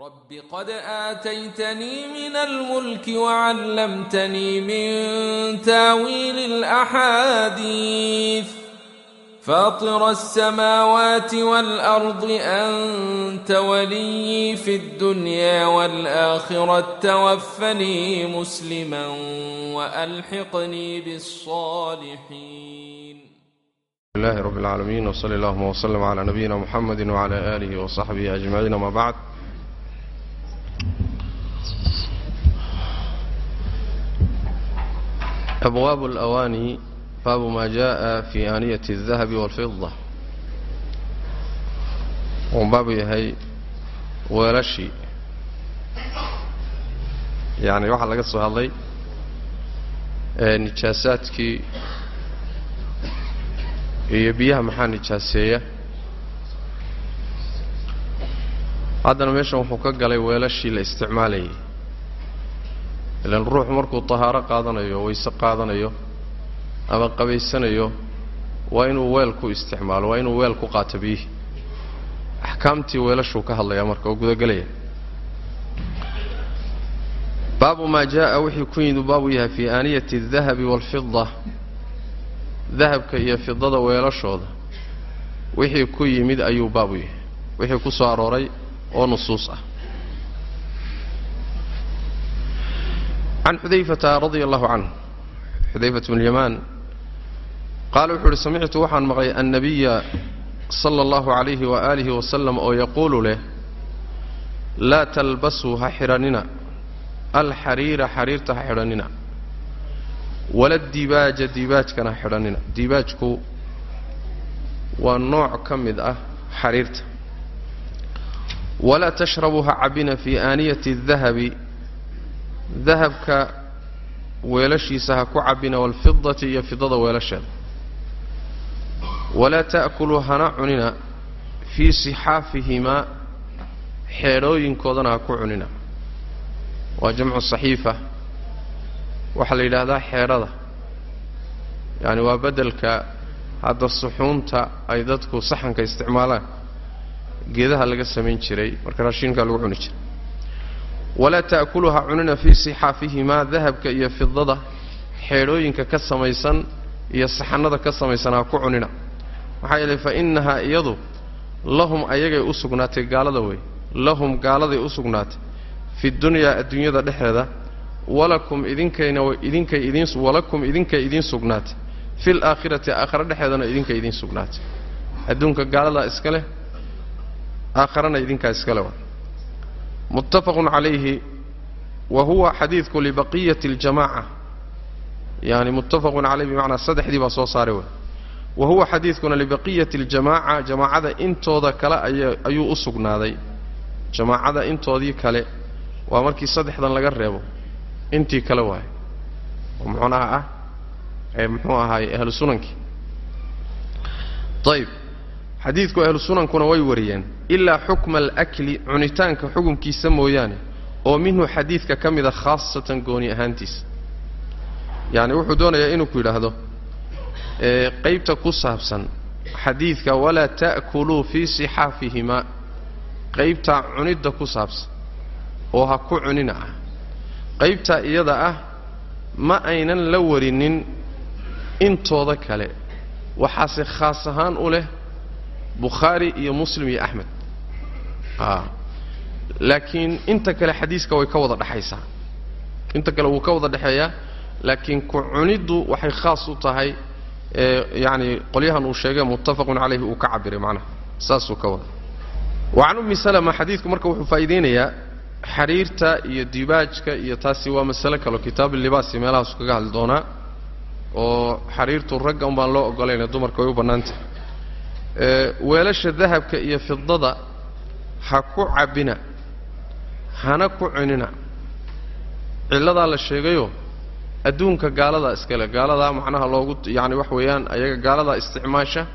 رب قد آتيتني من الملك وعلمتني من تاويل الأحاديث فاطر السماوات والأرض أنت ولي في الدنيا والآخرة توفني مسلما وألحقني بالصالحين الله رب العالمين وصلى اللهم وسلم على نبينا محمد وعلى آله وصحبه أجمعين وما بعد أبواب الأواني باب ما جاء في آنية الذهب والفضة وباب يهي weelashii yacni waxaa laga soo hadlay nijaasaadkii iyo biyaha maxaa nijaaseeya haddana meeshan wuxuu ka galay weelashii la isticmaalayay ilan ruuxu markuu tahaaro qaadanayo wayse qaadanayo ama qabaysanayo waa inuu weel ku isticmaalo waa inuu weel ku qaato biyihii. Axkaamtii weelashuu ka hadlayaa marka oo gudagelaya. Baabu maa jaa'a wixii ku yimid baabu yahay fii aaniyati aldahabi waalfida dahabka iyo fidada weelashooda wixii ku yimid ayuu baabu yahay. Wixii ku soo arooray oo nusuus ah can xudayfata radia allahu canhu xudayfat bn lyamaan qaala wuxuu uhi samictu waxaan maqlay annabiya sala allahu calayhi waaalihi wasalam oo yaquulu leh laa talbasuu ha xidhannina alxariira xariirta ha xidhannina wala dibaaja dibaajkana ha xidhannina dibaajku waa nooc ka mid ah xariirta walaa tashrabuu ha cabbina fii aaniyati dahabi dahabka weelashiisa ha ku cabbina waalfidati iyo fidada weelasheeda walaa ta'kuluu hana cunina fii sixaafihimaa xeedhooyinkoodana ha ku cunina. Waa jamcu saxiifa. Waxaa la yidhaahdaa xeedhada yacani waa beddelka hadda suxuunta ay dadku saxanka isticmaalaan geedaha laga samayn jiray marka raashiinkaa lagu cuni jiray walaa ta'kuluu ha cunina fii sixaafihimaa dahabka iyo fidada xeedhooyinka ka samaysan iyo saxannada ka samaysan ha ku cunina maxaa yeelay fa innahaa iyadu lahum ayagay u sugnaatay gaalada wey lahum gaaladay u sugnaatay fi dunyaa adduunyada dhexeeda walakum idinkayna idinkay idiin walakum idinkay idiin sugnaatay fil aakhirati aakhare dhexeedana idinkay idiin sugnaatay adduunka gaaladaa iska leh aakharana idinkaa iska leh muttafaqun calayhi wa huwa xadiidku libaqiyati اljamaaca yani muttafaqun caleyh bimacnaa saddexdii baa soo saaray wey. Wa huwa xadiidkuna libaqiyati اljamaaca jamaacada intooda kale ayuu u sugnaaday. Jamaacada intoodii kale waa markii saddexdan laga reebo. Intii kale waaye. Oo ah? Ee muxuu ahaay ahlu sunankii xadiidku ahlu sunankuna way wariyeen ilaa xukma alakli cunitaanka xukumkiisa mooyaane oo minhu xadiidka ka mida khaasatan gooni ahaantiisa yacni wuxuu doonayaa inuu ku yidhaahdo qaybta ku saabsan xadiidka walaa ta'kuluu fii sixaafihimaa. Qaybtaa cunidda ku saabsan oo ha ku cunina ah. Qaybtaa iyada ah ma aynan la warinin intooda kale waxaase khaas ahaan u leh bukhaari iyo muslim iyo axmed a laakiin inta kale xadiiska way ka wada dhexaysaa inta kale wuu ka wada dhexeeyaa laakiin ku cuniddu waxay khaas u tahay yacni qolyahan uu sheegay muttafaqun calayhi uu ka cabiray macnaha. Saasuu ka wada. Wa can ummi salama xadiidku marka wuxuu faa'iidaynayaa xariirta iyo dibaajka iyo taasi waa masale kaleo kitaab libaasi meelahaasu kaga hadli doonaa oo xariirtu ragga un baan loo ogolayna dumarka way u bannaantahay weelasha dahabka iyo fidada ha ku cabbina hana ku cunina. Cilladaa la sheegayoo adduunka gaaladaa iskale gaaladaa macnaha loogu yacni wax weeyaan ayaga gaaladaa isticmaasha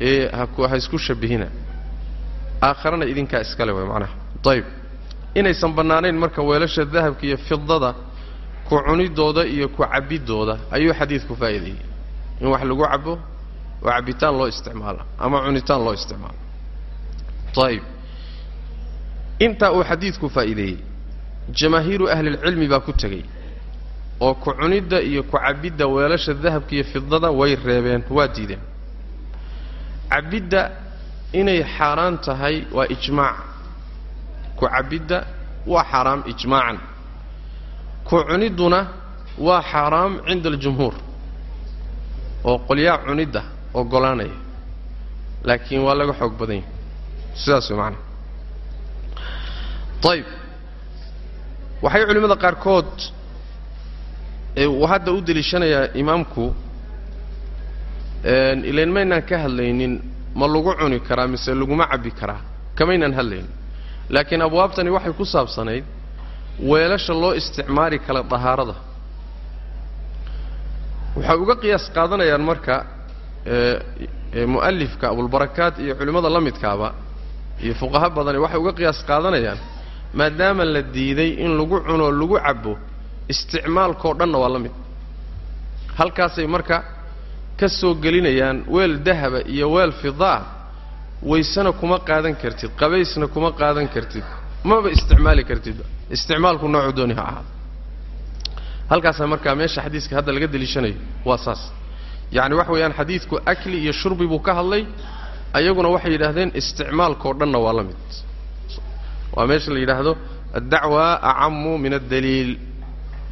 ee ha isku shabbihina aakharana idinkaa iskale way macnaha. Ayib inaysan bannaanayn marka weelasha dahabka iyo fidada ku cunidooda iyo ku cabbidooda ayuu xadiidku faa'iideeyey. In wax lagu cabbo oo cabbitaan loo isticmaalo ama cunitaan loo isticmaalo. Ayib intaa uu xadiidku faa'iideeyey jamaahiiru ahlilcilmi baa ku tegey oo ku cunidda iyo ku cabbidda weelasha dahabka iyo fidada way reebeen waa diideen. Cabbidda inay xaaraan tahay waa ijmaac. Ku cabbidda waa xaaraam ijmaacan. Ku cunidduna waa xaaraam cinda aljumhuur. Oo qolyaa cunidda oggolaanaya laakiin waa laga xoog badan yahay sidaas way macanaha ayib waxay culimmada qaarkood uu hadda u deliishanayaa imaamku ilayn maynaan ka hadlaynin ma lagu cuni karaa mise laguma cabbi karaa kamaynaan hadlaynin. Laakiin abwaabtani waxay ku saabsanayd weelasha loo isticmaali kala dahaarada. Waxay uga qiyaas qaadanayaan marka mu'alifka abulbarakaat iyo culimmada la midkaaba iyo fuqaha badani waxay uga qiyaas qaadanayaan maadaama la diiday in lagu cuno lagu cabbo isticmaalkao dhanna waa la mid. Halkaasay marka ka soo gelinayaan weel dahaba iyo weel fidaa waysena kuma qaadan kartid qabaysna kuma qaadan kartid maba isticmaali kartidba isticmaalku noocu dooni ha ahaado. Halkaasaa markaa meesha xadiiska hadda laga deliishanayo waa saas yacni waxa weeyaan xadiidku akli iyo shurbi buu ka hadlay ayaguna waxay yidhaahdeen isticmaalkao dhanna waa la mid. Waa meesha la yidhaahdo addacwa acamu min addaliil.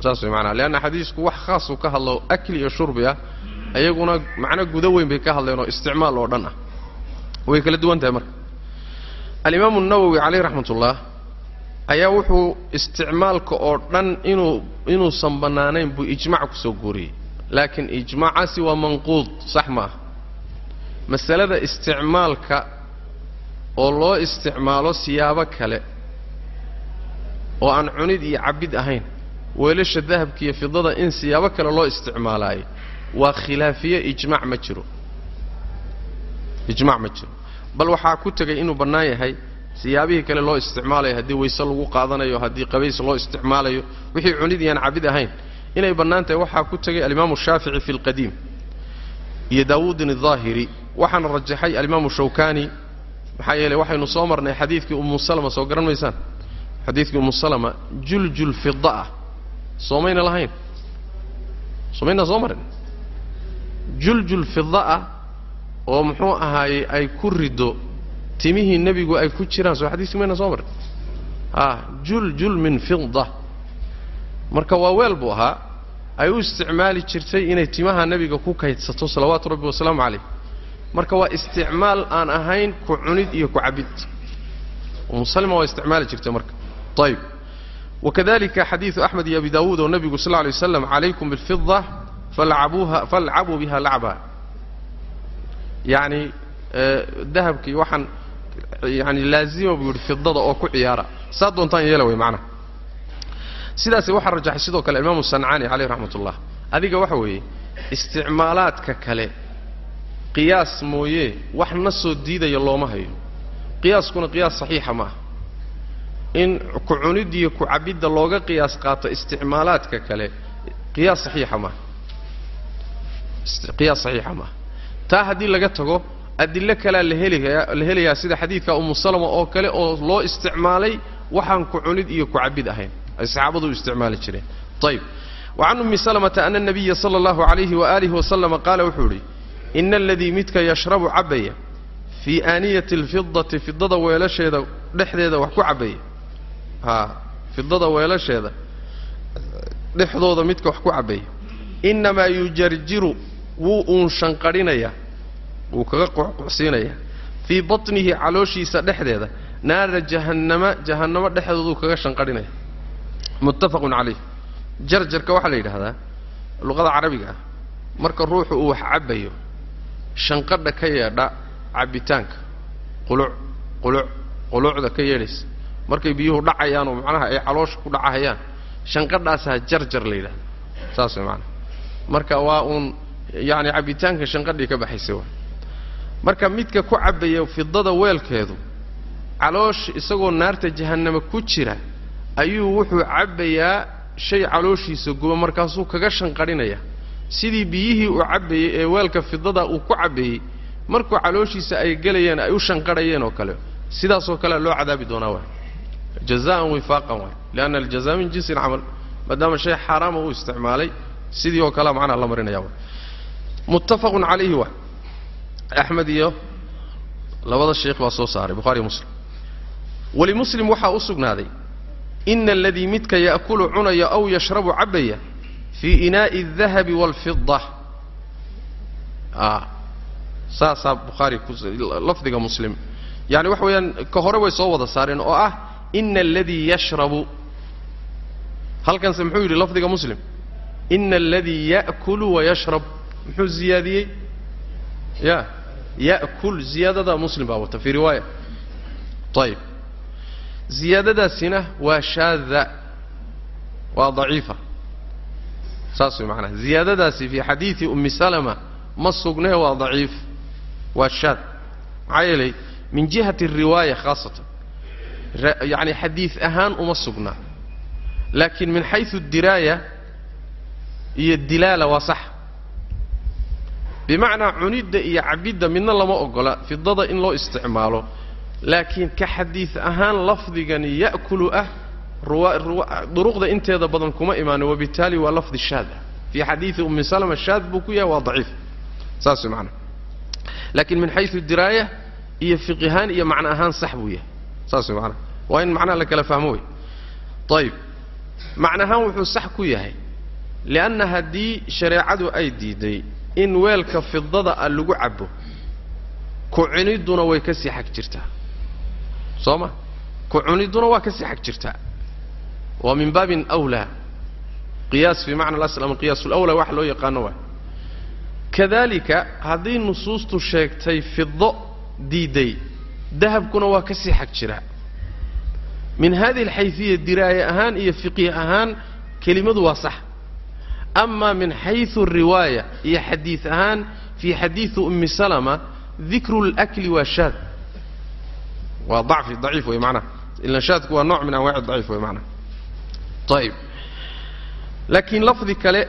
Saas way maanaa leanna xadiisku wax khaasuu ka hadlo akli iyo shurbi ah ayaguna macno gudo weyn bay ka hadleen oo isticmaal oo dhan ah. Way kala duwan tahay marka. Alimaamu nawowi caleyh raxmat ullah ayaa wuxuu isticmaalka oo dhan inuu inuusan bannaanayn buu ijmac ku soo guuriyey laakiin ijmaacaasi waa manquud sax ma ah masalada isticmaalka oo loo isticmaalo siyaabo kale oo aan cunid iyo cabbid ahayn weelasha dahabka iyo fidada in siyaabo kale loo isticmaalaayo waa khilaafiye ijmac ma jiro. Ijmac ma jiro. Bal waxaa ku tegay inuu bannaan yahay siyaabihii kale loo isticmaalayo haddii wayse lagu qaadanayo haddii qabays loo isticmaalayo wixii cunid iyaan cabid ahayn inay bannaan tahay waxaa ku tegay alimaamu shaafici fi lqadiim iyo daawuudin aldaahiri waxaana rajaxay alimaamu shawkani maxaa yeeley waxaynu soo marnay xadiidkii ummu salama soo garan maysaan? Xadiidkii ummu salama juljul fida ah. Soomayna lahayn? Soomayna soo marin? Juljul fida ah oo muxuu ahaayey ay ku riddo timihii nebigu ay ku jiraan. Soo xadiiskii mayna soo marin? A juljul min fida marka waa weel buu ahaa ay u isticmaali jirtay inay timaha nebiga ku kaydsato salawaatu rabbi wasalaamu calayh. Marka waa isticmaal aan ahayn ku cunid iyo ku cabid. Umusalima waa isticmaali jirtay marka. Ayib wakadalika xadiidu axmed iyo abi daawuud oo nebigu sal alay waslam calaykum bilfida falcabuuha falcabuu biha lacba yacni dahabkii waxaan yani laazima buu yidhi fidada oo ku ciyaara. Saa doontaan yeela way macnaha sidaasi waxaa rajaxay sidoo kale imaamu sancaani caleyh raxmat ullah adiga waxa weeye isticmaalaadka kale qiyaas mooye wax na soo diidaya looma hayo. Qiyaaskuna qiyaas saxiixa ma aha in ku cunidiyo ku cabidda looga qiyaas qaato isticmaalaadka kale qiyaas saxiixa maaha qiyaas saxiixa maaha taa haddii laga tago adilo kalea la heliyaa la helayaa sida xadiidka umu salama oo kale oo loo isticmaalay waxaan ku cunid iyo ku cabid ahayn ay saxaabadu isticmaali jireen ayib wacan ummi salamata ana nabiya sala allahu calayhi waaalihi wasalama qaala wuxuu idhi ina aladii midka yashrabu cabbaya fii aaniyati alfidati fidada weelasheeda dhexdeeda wax ku cabbaya haa fidada weelasheeda dhexdooda midka wax ku cabbaya innamaa yujarjiru wuu uun shanqadhinayaa wuu kaga qucqucsiinayaa fii batnihi calooshiisa dhexdeeda naara jahannama jahannamo dhexdooduu kaga shanqadhinaya muttafaqun calayh. Jarjarka waxaa la yidhahdaa luqada carabiga ah. Marka ruuxu uu wax cabbayo shanqadha ka yeedha cabbitaanka. Quluc quluc qulucda ka yeedhaysa. Markay biyuhu dhacayaan oo macnaha ay caloosha ku dhacahayaan shanqadhaasaa jarjar la yidhahda saas way maanaha marka waa uun yacni cabbitaanka shanqadhii ka baxaysa waa. Marka midka ku cabbaya fidada weelkeedu caloosh isagoo naarta jahannama ku jira ayuu wuxuu cabbayaa shay calooshiisa guba markaasuu kaga shanqadhinaya sidii biyihii uu cabbayey ee weelka fidada uu ku cabbayey markuu calooshiisa ay gelayeen ay u shanqadhayeen oo kale sidaasoo kalea loo cadaabi doonaa waa jazaan wifaaqan waay lianna aljazaa min jinsi alcamal maadaama shay xaaraama uu isticmaalay sidii oo kalea macnaha la marinaya waay. Muttafaqun calayhi waay. Axmed iyo labada sheekh baa soo saaray bukhariyo muslim. Walimuslim waxaa u sugnaaday ina aladii midka ya'kulu cunaya aw yashrabu cabbaya fii inaa'i aldahabi waalfida saasaa bukhaari lafdiga muslim yani waxa weeyaan ka hore way soo wada saareen oo ah ina aladii yashrabu halkanse muxuu yidhi lafdiga muslim ina aladii ya'kulu wayashrab muxuu ziyaadiyey ya ya'kul ziyaadada muslim baa wata fii riwaaya ayib ziyaadadaasina waa shaada waa daciifa. Saas way macanaha ziyaadadaasi fii xadiidi ummi salama ma sugnee waa daciif waa shaad maxaa yeelay min jihati ariwaaya khaasatan yacni xadiid ahaan uma sugnaa laakiin min xaysu diraaya iyo dilaala waa sax. Bimacnaa cunidda iyo cabidda midna lama ogola fidada in loo isticmaalo laakiin ka xadiid ahaan lafdigani ya'kulu ah duruqda inteeda badan kuma imaano wabitaali waa lafdi shaad fii xadiidi ummi salama shaad buu ku yahay waa daciif. Saas way macnaa laakiin min xaysu diraaya iyo fiqihaan iyo macno ahaan sax buu yahay. Saas way macnaa waa in macnaha la kala fahmo wey ayib macnahaan wuxuu sax ku yahay lianna haddii shareecadu ay diiday in weelka fidada ah lagu cabbo ku cunidduna way ka sii xag jirtaa soo ma? Ku cunidduna waa ka sii xag jirtaa waa min baabin awlaa. Qiyaas fii macna alasl ama qiyaas ulawlaa wax loo yaqaano waay kadalika haddii nusuustu sheegtay fido diiday dahabkuna waa ka sii xag jiraa min hadihi alxayfiya diraaye ahaan iyo fiqih ahaan kelimadu waa sax. Ama min xaysu riwaaya iyo xadiid ahaan fii xadiidi ummi salama dikru اlakli waa shaad waa dacfi daciif wey macnaha ilanshaadku waa nooc min anwaaci daciif wey macnaha ayib laakiin lafdi kale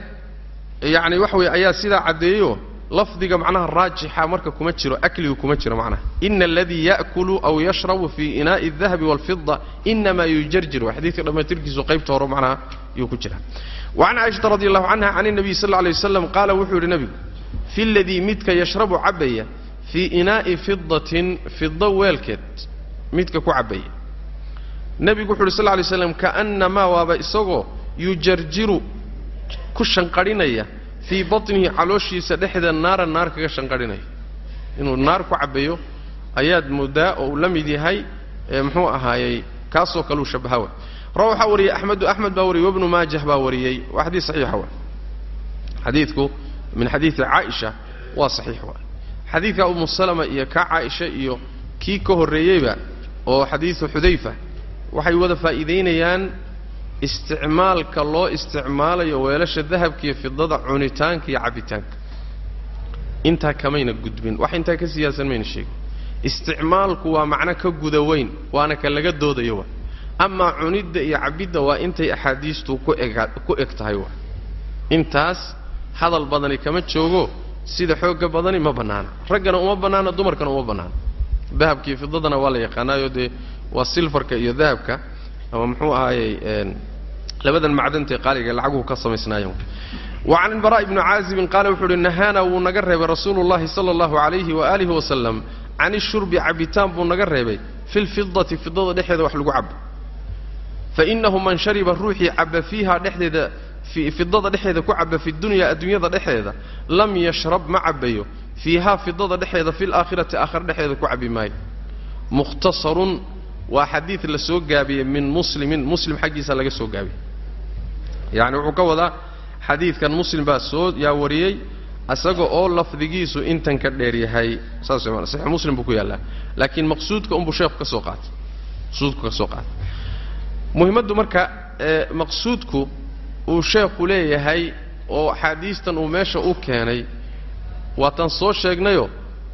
yacni waxa weye ayaa sidaa caddeeyo lafdiga macnaha raajixa marka kuma jiro akligu kuma jiro macnaha ina aladii yaakulu aw yashrabu fii inaa'i aldahabi walfida inamaa yujarjir xadiidka dhammaytirkiisu qaybta hore macnaha yuu ku jira. Wacan caaishata radi allahu canha can الnabiy sal lla lay qaala wuxuu yidhi nebigu fi ladii midka yashrabu cabbaya fii inaa'i fidatin fido weelkeed midka ku cabaya nebigu wuxu uhi sal lay slam kaannamaa waaba isagoo yujarjiru ku shanqadhinaya fii batnihi calooshiisa dhexdeeda naaran naar kaga shanqadhinaya. Inuu naar ku cabbayo ayaad moodaa oo uu la mid yahay muxuu ahaayey kaasoo kaleu shabahawa ra waxaa wariyey axmedu axmed baa wariyey wabnu maajah baa wariyey. Waa xadiis saxiixa wa xadiidku min xadiidi caaisha waa saxiix wa xadiidka umu salama iyo kaa caaisha iyo kii ka horreeyeyba oo xadiidu xudayfa waxay wada faa'iidaynayaan isticmaalka loo isticmaalayo weelasha dahabka iyo fidada cunitaanka iyo cabbitaanka intaa kamayna gudbin. Wax intaa ka siyaasan mayna sheegin. Isticmaalku waa macno ka guda weyn waana ka laga doodayo wa. Amaa cunidda iyo cabbidda waa intay axaadiistu ku ku eg tahay wa. Intaas hadal badani kama joogo sida xoogga badani ma bannaana. Raggana uma bannaana dumarkana uma bannaana dahabka iyo fidadana waa la yaqaanaayo dee waa silfarka iyo dahabka ama muxuu ahaayey labadan macdantee qaaliga lacaguhu ka samaysnaayeen. Wa can ilbaraa'i bni caazibin qaala wuxuu uhi nahaana wuu naga reebay rasuulu llahi sala allahu calayhi waaalihi wasalam can ishurbi cabbitaan buu naga reebay fi lfidati fidada dhexeeda wax lagu cabo fainahu man shariba ruuxii caba fiiha dhexdeeda fidada dhexeeda ku caba fi dunya adduunyada dhexeeda lam yashrab ma cabayo fiihaa fidada dhexeeda fi laakhirati aakhira dhexeeda ku cabi maayo. Mukhtasarun waa xadiid la soo gaabiyey min muslimin muslim xaggiisa laga soo gaabiyey yacni wuxuu ka wadaa xadiidkan muslim baa soo yaa wariyey isaga oo lafdigiisu intan ka dheer yahay. Saas way maana muslim buu ku yaallaa laakiin maqsuudka unbuu sheekhu ka soo qaatay. Maqsuudku ka soo qaatay. Muhimmaddu marka maqsuudku uu sheekhu leeyahay oo axaadiistan uu meesha u keenay waataan soo sheegnayo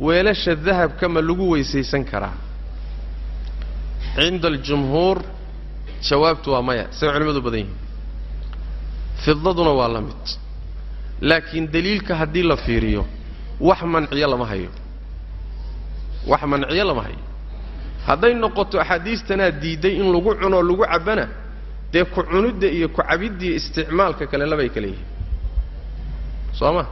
weelasha dahabka ma lagu weysaysan karaa. Cinda aljumhuur jawaabtu waa maya. Say culimmadu badan yihiin. Fidaduna waa la mid. Laakiin daliilka haddii la fiiriyo wax manciyo lama hayo. Wax manciyo lama hayo. Hadday noqoto axaadiistanaa diidday in lagu cuno lagu cabbana dee ku cunidda iyo ku cabiddii isticmaalka kale labay kala yihiin. Soo ma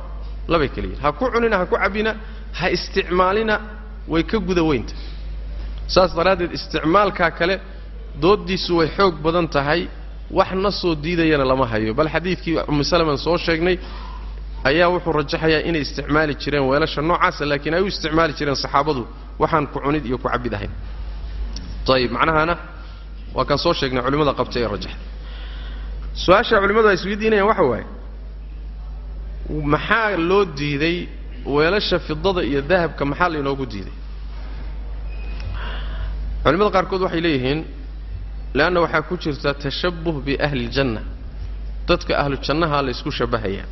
labay kala ha ku cunina ha ku cabbina ha isticmaalina way ka guda weynta. Saas daraaddeed isticmaalkaa kale dooddiisu way xoog badan tahay wax na soo diidayana lama hayo. Bal xadiidkii ummu salaman soo sheegnay ayaa wuxuu rajaxayaa inay isticmaali jireen weelasha noocaasa laakiin ay u isticmaali jireen saxaabadu waxaan ku cunid iyo ku cabbid ahayn. Ayib macnahana waa kaan soo sheegnay culimmada qabtay ee rajaxda. Su'aasha culimmadu ay isweydiinayaan waxa waaye maxaa loo diiday weelasha fidada iyo dahabka maxaa lainoogu diiday? culimmada qaarkood waxay leeyihiin leanna waxaa ku jirta tashabuh biahli ljanna dadka ahlu jannaha la ysku shabahayaa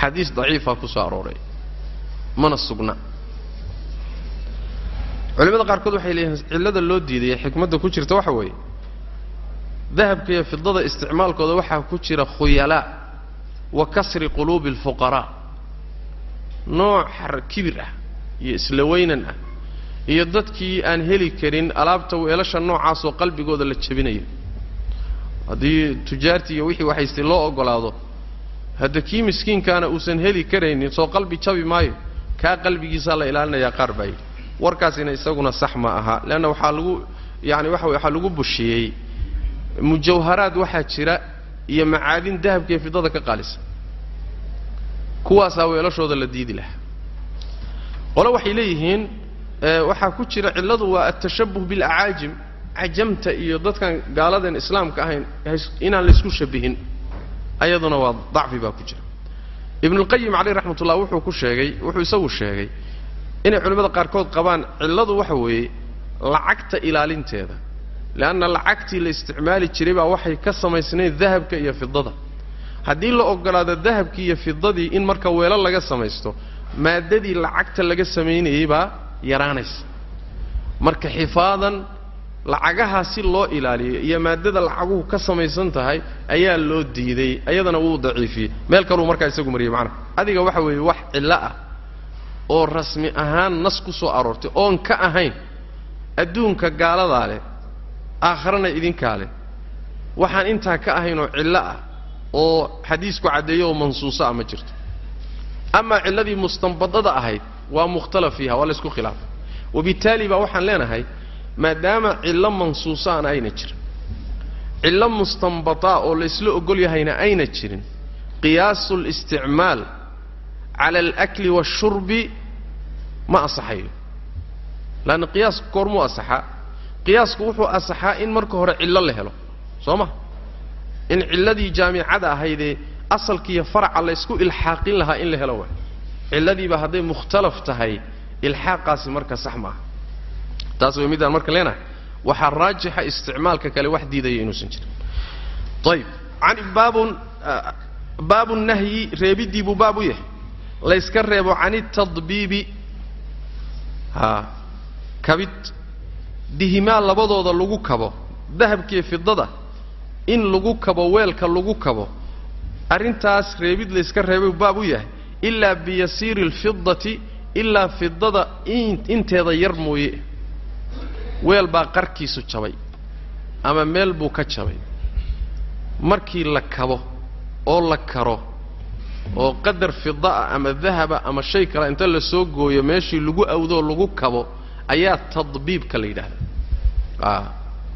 xadiis daciifaa ku soo arooray. Mana sugna. Culimmada qaarkood waxay leeyihiin cillada loo diidaya xikmadda ku jirta waxa weeye. Dahabka iyo fidada isticmaalkooda waxaa ku jira khuyalaa wa kasri quluubi alfuqaraa. Nooc kibir ah iyo isla weynan ah iyo dadkii aan heli karin alaabta weelasha noocaasoo qalbigooda la jebinayo. Haddii tujaartii iyo wixii waxaystay loo ogolaado hadda kii miskiinkaana uusan heli karaynin soo qalbi jabi maayo kaa qalbigiisaa la ilaalinayaa qaar baa yidhi warkaasina isaguna sax ma aha leanna waxaa lagu yaani waxa waxaa lagu busheeyey mujawharaad waxaa jira iyo macaadin dahabka iyo fidada ka qaalisan kuwaasaa weelashooda la diidi lahaa. Qole waxay leeyihiin waxaa ku jira cilladu waa altashabuh bilacaajim cajamta iyo dadkan gaaladan islaamka ahayn inaan la isku shabihin. Ayaduna waa dacfi baa ku jira. Ibnulqayim caleyh raxmat ullah wuxuu ku sheegay wuxuu isagu sheegay inay culimmada qaarkood qabaan cilladu waxa weeye lacagta ilaalinteeda leanna lacagtii la isticmaali jiray baa waxay ka samaysnayd dahabka iyo fidada haddii la ogolaado dahabkii iyo fidadii in marka weelo laga samaysto maaddadii lacagta laga samaynayey baa yaraanaysa marka xifaadan lacagahaa si loo ilaaliyo iyo maaddada lacaguhu ka samaysan tahay ayaa loo diiday ayadana wuu daciifiyey meel kaluu markaa isagu mariyey macnaha adiga waxa weeye wax cillo ah oo rasmi ahaan nas ku soo aroortay oon ka ahayn adduunka gaaladaa leh aakharana idinkaa leh waxaan intaa ka ahayn oo cillo ah oo xadiisku caddeeyo oo mansuuso ah ma jirto. Amaa cilladii mustanbadada ahayd waa mukhtalaf fiiha waa la ysku khilaafay. Wabittaali baa waxaan leenahay maadaama cillo mansuusaana ayna jirin cillo mustanbataa oo laysla ogol yahayna ayna jirin qiyaasu listicmaal cala alakli washurbi ma asaxayo. Laanna qiyaasku goormuu asaxaa qiyaasku wuxuu asaxaa in marka hore cillo la helo soo ma? In cilladii jaamicada ahaydee asalkiiyo faraca laysku ilxaaqin lahaa in la helo waay. Cilladiiba hadday mukhtalaf tahay ilxaaqaasi marka sax maaha taas way midaan marka leenahay. Waxaa raajixa isticmaalka kale wax diidaya inuusan jirin. Ayib an baabun baabu nahyi reebiddii buu baab u yahay. Layska reebo can itadbiibi kabid dihimaa labadooda lagu kabo dahabkiiyo fidada in lagu kabo weelka lagu kabo. Arrintaas reebid layska reebay baab u yahay. Ilaa biyasiiri alfidati ilaa fidada inteeda yar mooye. Weel baa qarkiisu jabay ama meel buu ka jabay. Markii la kabo oo la karo oo qadar fida'a ama dahaba ama shay kale inta la soo gooyo meeshii lagu awdoo lagu kabo ayaa tadbiibka la yidhahdaa.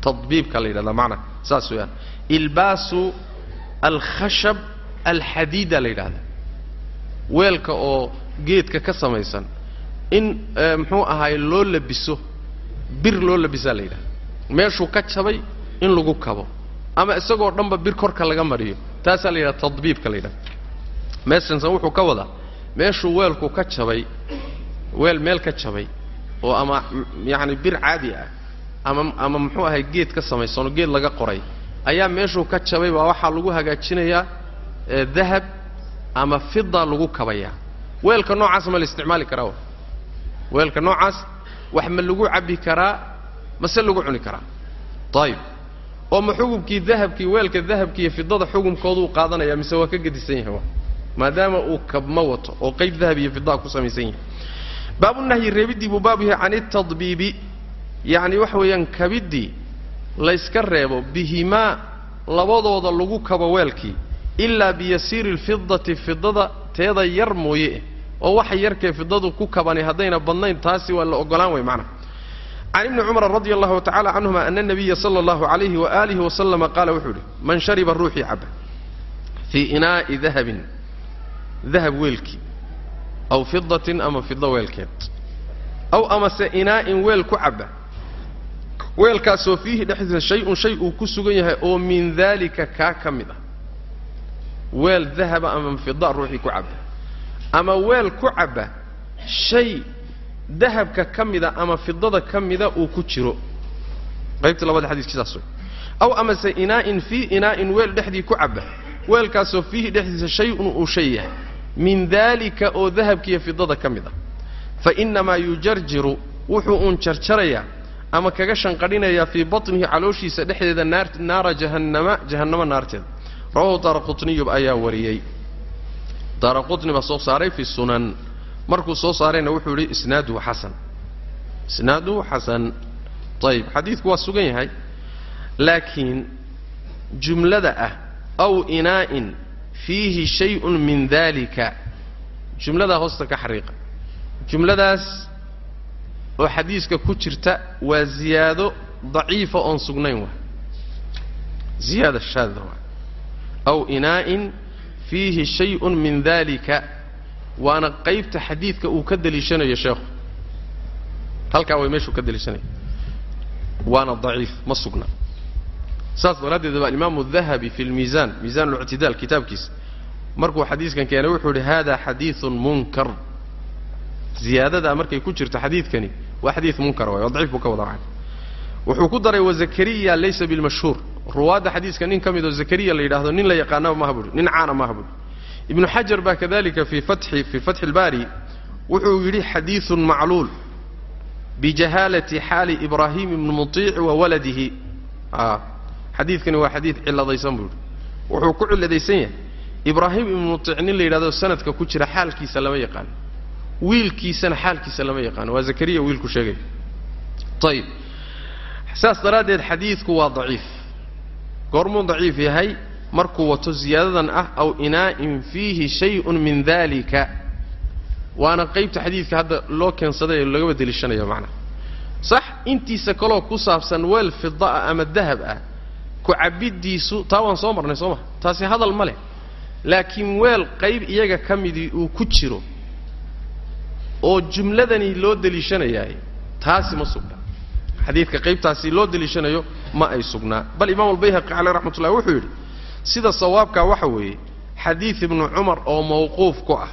Tadbiibka la yidhahdaa macanaa saas weeyaan. Ilbaasu alkhashab alxadiida la yidhahdaa. Weelka oo geedka ka samaysan in muxuu ahaay loo labiso bir loo labisaa la yidhahda meeshuu ka jabay in lagu kabo. Ama isagoo dhanba bir korka laga mariyo taasaa la yidhahda tadbiibka la yidhahda meeshansan wuxuu ka wadaa meeshuu weelku ka jabay weel meel ka jabay oo ama yacani bir caadi ah ama ama muxuu ahay geed ka samaysanoo geed laga qoray ayaa meeshuu ka jabay baa waxaa lagu hagaajinayaa dahab ama fida lagu kabayaa weelka noocaas ma la isticmaali karaa weelka noocaas wax ma lagu cabbi karaa mase lagu cuni karaa? Ayib oo ma xukumkii dahabkii weelka dahabkiiyo fidada xukumkooduu qaadanaya mise waa ka gedisan yahay maadaama uu kabma wato oo qayb dahab iyo fidaa ku samaysan yahay baabunahyi reebiddii buu baabu yahay can itadbiibi yacni waxa weeyaan kabiddii layska reebo bihimaa labadooda lagu kabo weelkii ilaa biyasiiri alfidati fidada teeda yar mooye oo waxa yarkee fidadu ku kabani haddayna badnayn taasi waa la ogolaan way macnaha can ibni cumar radi allahu tacala canhuma ana nabiya sala allahu alayhi waaalihi wasalama qaala wuxuu yidhi man shariba ruuxii caba fii inaa'i dahabin dahab weelkii aw fidatin ama fido weelkeed. Aw amase inaa'in weel ku caba weelkaasoo fiihi dhexdiisa shay-un shay uu ku sugan yahay oo min daalika kaa ka mid ah. Weel dahaba ama fida ruuxii ku caba ama weel ku caba shay dahabka ka mida ama fidada ka mida uu ku jiro. Qaybta labada xadiiskii saas wey aw amase inaa'in fii inaa'in weel dhexdii ku caba weelkaasoo fiihi dhexdiisa shay-un uu shay yahay min daalika oo dahabkiiyo fidada ka mid ah. Fa innamaa yujarjiru wuxuu uun jarjarayaa ama kaga shanqadhinayaa fii batnihi calooshiisa dhexdeeda naar naara jahannama jahannamo naarteeda. Rawahu daara qutniyub ayaa wariyey. Daara qutni baa soo saaray fi sunan. Markuu soo saarayna wuxuu yidhi isnaaduhu xasan. Isnaaduhu xasan. Ayib xadiidku waa sugan yahay. Laakiin jumlada ah aw inaa'in fiihi shayun min dalika jumladaa hoosta ka xariiqa. Jumladaas oo xadiiska ku jirta waa ziyaado daciifa oon sugnayn waa. Ziyaada shaada waa. Aw inaa'in fiihi shayun min dalika waana qaybta xadiidka uu ka deliishanayo sheekhu. Halkaa way meeshuu ka deliishanaya waana daciif ma sugna saas daraaddeed baa alimaamu dahabi fi lmiisaan miisaan uctidaal kitaabkiisa markuu xadiiskan keenay wuxuu yidhi hada xadiiun munkar. Ziyaadadaa markay ku jirto xadiidkani waa xadii munkar waay oo daciif buu ka wada raay wuxuu ku daray wazakariya laysa bilmashhuur ruwaadda xadiiska nin ka midoo zakariya la yidhaahdo nin la yaqaanaba maha buhi nin caana maaha buhi ibnu xajar baa kadalika fii atxi fii fatxi ilbaari wuxuu yidhi xadiiun macluul bijahaalati xaali ibraahim ibni muiici wa waladihi. Ah xadiidkani waa xadiid ciladaysan buu yidhi. Wuxuu ku ciladaysan yahay. Ibraahim ibnu muطiic nin la yidhahdo sanadka ku jira xaalkiisa lama yaqaano wiilkiisana xaalkiisa lama yaqaano waa zakariya wiilku sheegay. Ayib saas daraaddeed xadiidku waa daciif. Goormuu daciif yahay? Markuu wato ziyaadadan ah aw inaa'in fiihi shayun min dalika waana qaybta xadiidka hadda loo keensaday ee lagaba deliishanayo macnaha sax intiisa kaloo ku saabsan weel fida ah ama dahab ah ku cabiddiisu taa waan soo marnay soo ma. Taasi hadal ma leh. Laakiin weel qayb iyaga ka midii uu ku jiro oo jumladani loo deliishanayaay taasi ma sugna. Xadiidka qaybtaasi loo deliishanayo ma ay sugnaa bal imaam albayhaqi caleyh raxmat ullahi wuxuu yidhi sida sawaabkaa waxa weeye xadiid ibnu cumar oo mawquuf ku ah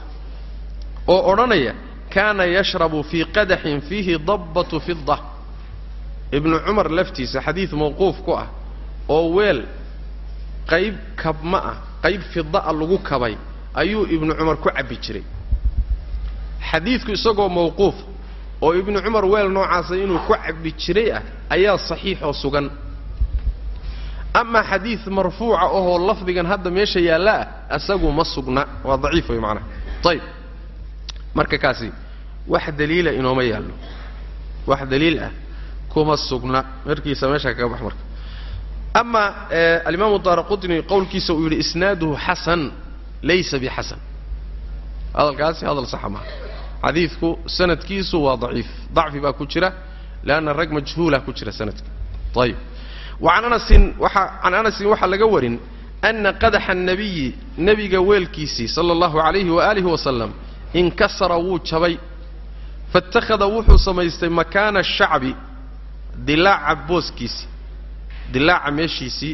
oo odhanaya kaana yashrabu fii qadaxin fiihi dabbatu fida ibnu cumar laftiisa xadiid mawquuf ku ah oo weel qayb kabma ah qayb fida'a lagu kabay ayuu ibnu cumar ku cabbi jiray. Xadiidku isagoo mawquuf oo ibnu cumar weel noocaasa inuu ku cabbi jiray ah ayaa saxiixoo sugan. Amaa xadiid marfuuca ohoo lafdigan hadda meesha yaalla ah isagu ma sugna. Waa daciif wey macnaha. Ayib marka kaasi wax daliila inooma yaallo. Wax daliil ah kuma sugna. Markiisa meesha kaga bax marka ama alimaamu daara qutni qowlkiisa uu yidhi isnaaduhu xasan laysa bixasan hadalkaasi hadal saxa maaha xadiidku sanadkiisu waa daciif dacfi baa ku jira leanna rag majhuulah ku jira sanadka ayib waan anasin waxa can anasin waxaa laga warin ana qadaxa الnabiyi nebiga weelkiisii sala اllahu alayhi waalihi wasalam inkasara wuu jabay faاtakhada wuxuu samaystay makaana الshacbi dilaaca booskiisii dilaaca meeshiisii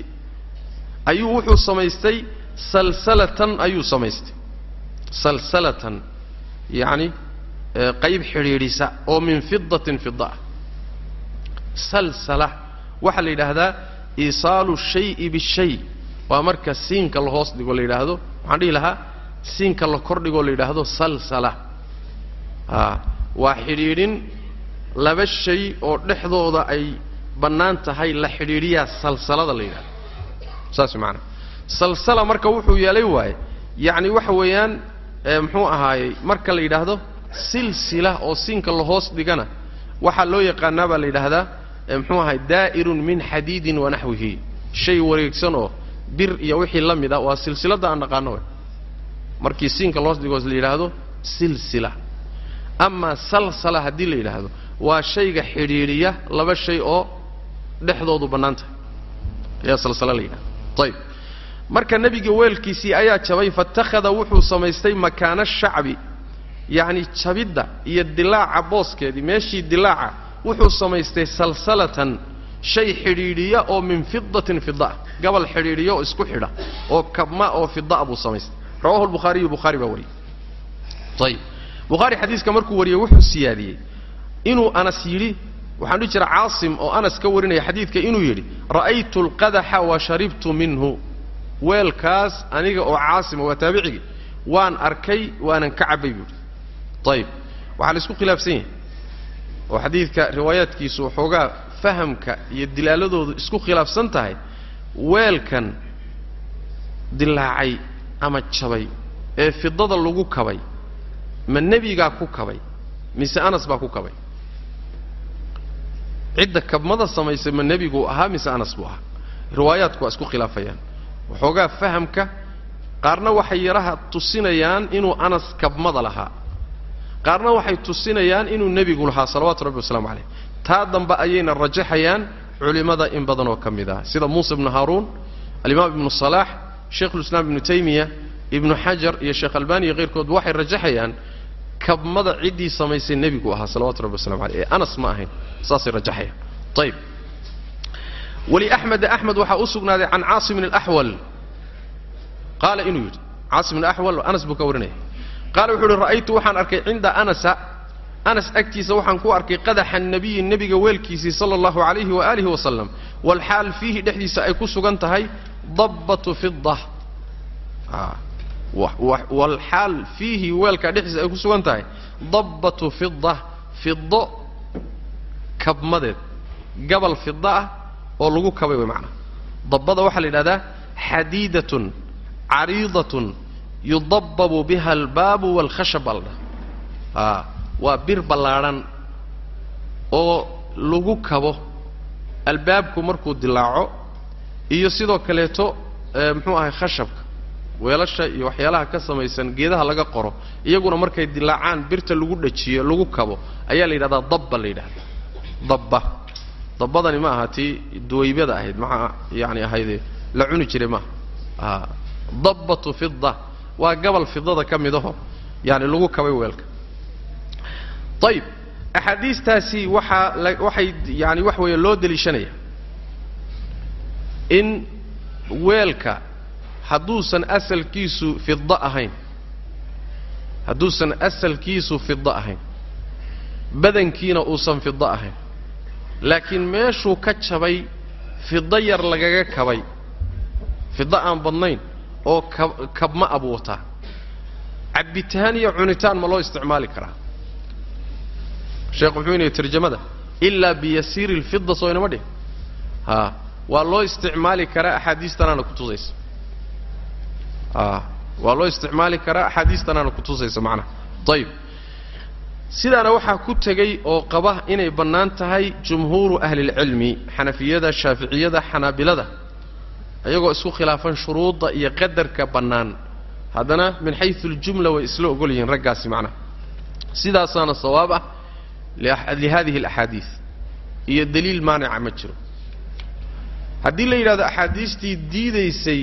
ayuu wuxuu samaystay salsalatan ayuu samaystay. Salsalatan yacni qayb xidhiidhisa oo min fidatin fida ah salsala waxaa la yidhaahdaa iisaalu shayi bishay waa marka siinka la hoos dhigo la yidhaahdo. Waxaan dhihi lahaa siinka la kor dhigoo la yidhaahdo salsala. A waa xidhiidhin laba shay oo dhexdooda ay bannaan tahay la xidhiidhiyaa salsalada la yidhahdo. Saas macanaa salsala marka wuxuu yeelay waaye yacni waxa weeyaan muxuu ahaayey marka la yidhaahdo silsila oo siinka la hoos dhigana waxaa loo yaqaanaa baa la yidhaahdaa muxuu ahay daa'irun min xadiidin wa naxwihi. Shay wareegsan oo bir iyo wixii la mid a waa silsiladda aan naqaano we markii siinka loos dhigoos la yidhaahdo silsila. Amaa salsala haddii la yidhaahdo waa shayga xidhiidhiya laba shay oo dhexdoodu bannaan tahay. Ayaa salsala la yidhahda ayib marka nebiga weelkiisii ayaa jabay fatakhada wuxuu samaystay makaana shacbi yacni jabidda iyo dilaaca booskeedii meeshii dilaaca wuxuu samaystay salsalatan shay xidhiidhiya oo min fidatin fida ah gabal xidhiidhiya oo isku xidha oo kabma oo fidaa buu samaystay. Rawahu lbukhaariyu bukhaari baa wariyey. Ayib bukhaari xadiiska markuu wariyey wuxuu siyaadiyey inuu anas yidhi waxaan dhihi jira caasim oo anas ka warinaya xadiidka inuu yidhi ra'aytu alqadaxa wa sharibtu minhu. Weelkaas aniga oo caasima waa taabicigii waan arkay waanan ka cabbay buu yidhi. Ayib waxaa la isku khilaafsan yahay oo xadiidka riwaayaadkiisu waxoogaa fahamka iyo dilaaladoodu isku khilaafsan tahay weelkan dilaacay ama jabay ee fidada lagu kabay ma nebigaa ku kabay mise anas baa ku kabay cidda kabmada samaysay ma nebiguu ahaa mise anas buu ahaa? Riwaayaadku waa isku khilaafayaan. Waxoogaa fahamka qaarna waxay yaraha tusinayaan inuu anas kabmada lahaa. Qaarna waxay tusinayaan inuu nebigu lahaa salawaatu rabbi wasalaamu caleyh taa dambe ayayna rajaxayaan culimmada in badan oo ka mid ah sida muusa ibnu haaruun alimaam ibnu salaax sheikhulislaam ibnu taymiya ibnu xajar iyo sheekh albani iyo keyrkoodba waxay rajaxayaan kabmada ciddii samaysay nebigu ahaa salawatu rabbi waslamu aleyh ee anas ma ahayn saasay rajaxayaan ayib waliaxmeda axmed waxaa u sugnaaday can caasimin alaxwal qaala inuu yidhi caasim alaxwal anas buu ka warinaya. Qaala wuxuu uhi ra'aytu waxaan arkay cinda anasa. Anas agtiisa waxaan ku arkay qadaxa nabiyi nebiga weelkiisii sala allahu calayhi waaalihi wasalam walxaal fiihi dhexdiisa ay ku sugan tahay dabbatu fida walxaal fiihi weelkaa dhexdiisa ay ku sugan tahay. Dabbatu fida fido kabmadeed. Gabal fida ah oo lagu kabay way macnaha dabbada waxaa la yidhahdaa xadiidatun cariidatun yudababu biha albaabu waalkhashab baa la dhaha waa bir ballaadhan oo lagu kabo albaabku markuu dilaaco iyo sidoo kaleeto muxuu ahay khashabka weelasha iyo waxyaalaha ka samaysan geedaha laga qoro iyaguna markay dilaacaan birta lagu dhajiyo lagu kabo ayaa la yidhahdaa dabba la yidhahda dabba. Dabbadani ma aha tii duwaybada ahayd maxaa yani ahaydee la cuni jiray maaha dabbatu fida waa gabal fidada ka midaho yani lagu kabay weelka. Ayib axaadiistaasi waxaa waxay yani wax weeye loo deliishanaya. In weelka hadduusan asalkiisu fida ahayn. Hadduusan asalkiisu fida ahayn. Badankiina uusan fida ahayn. Laakiin meeshuu ka jabay fida yar lagaga kabay. Fida aan badnayn oo kab kabma abuu wataa cabbitaan iyo cunitaan ma loo isticmaali karaa. Sheekh muxuu inay tarjamada ilaa biyasiiri lfida soo inama dhih. A waa loo isticmaali karaa axaadiistanaana kutusaysa a waa loo isticmaali karaa axaadiistanaana kutusaysa macnaha. Ayib sidaana waxaa ku tegey oo qaba inay bannaan tahay jumhuuru ahlilcilmi xanafiyada shaaficiyada xanaabilada iyagoo isku khilaafan shuruudda iyo qadarka bannaan. Haddana min xayu ljumla way isla ogol yihiin raggaasi macnaha. Sidaasaana sawaab ah lihadihi alaxaadiid iyo daliil maanica ma jiro. Haddii la yidhahdo axaadiistii diidaysay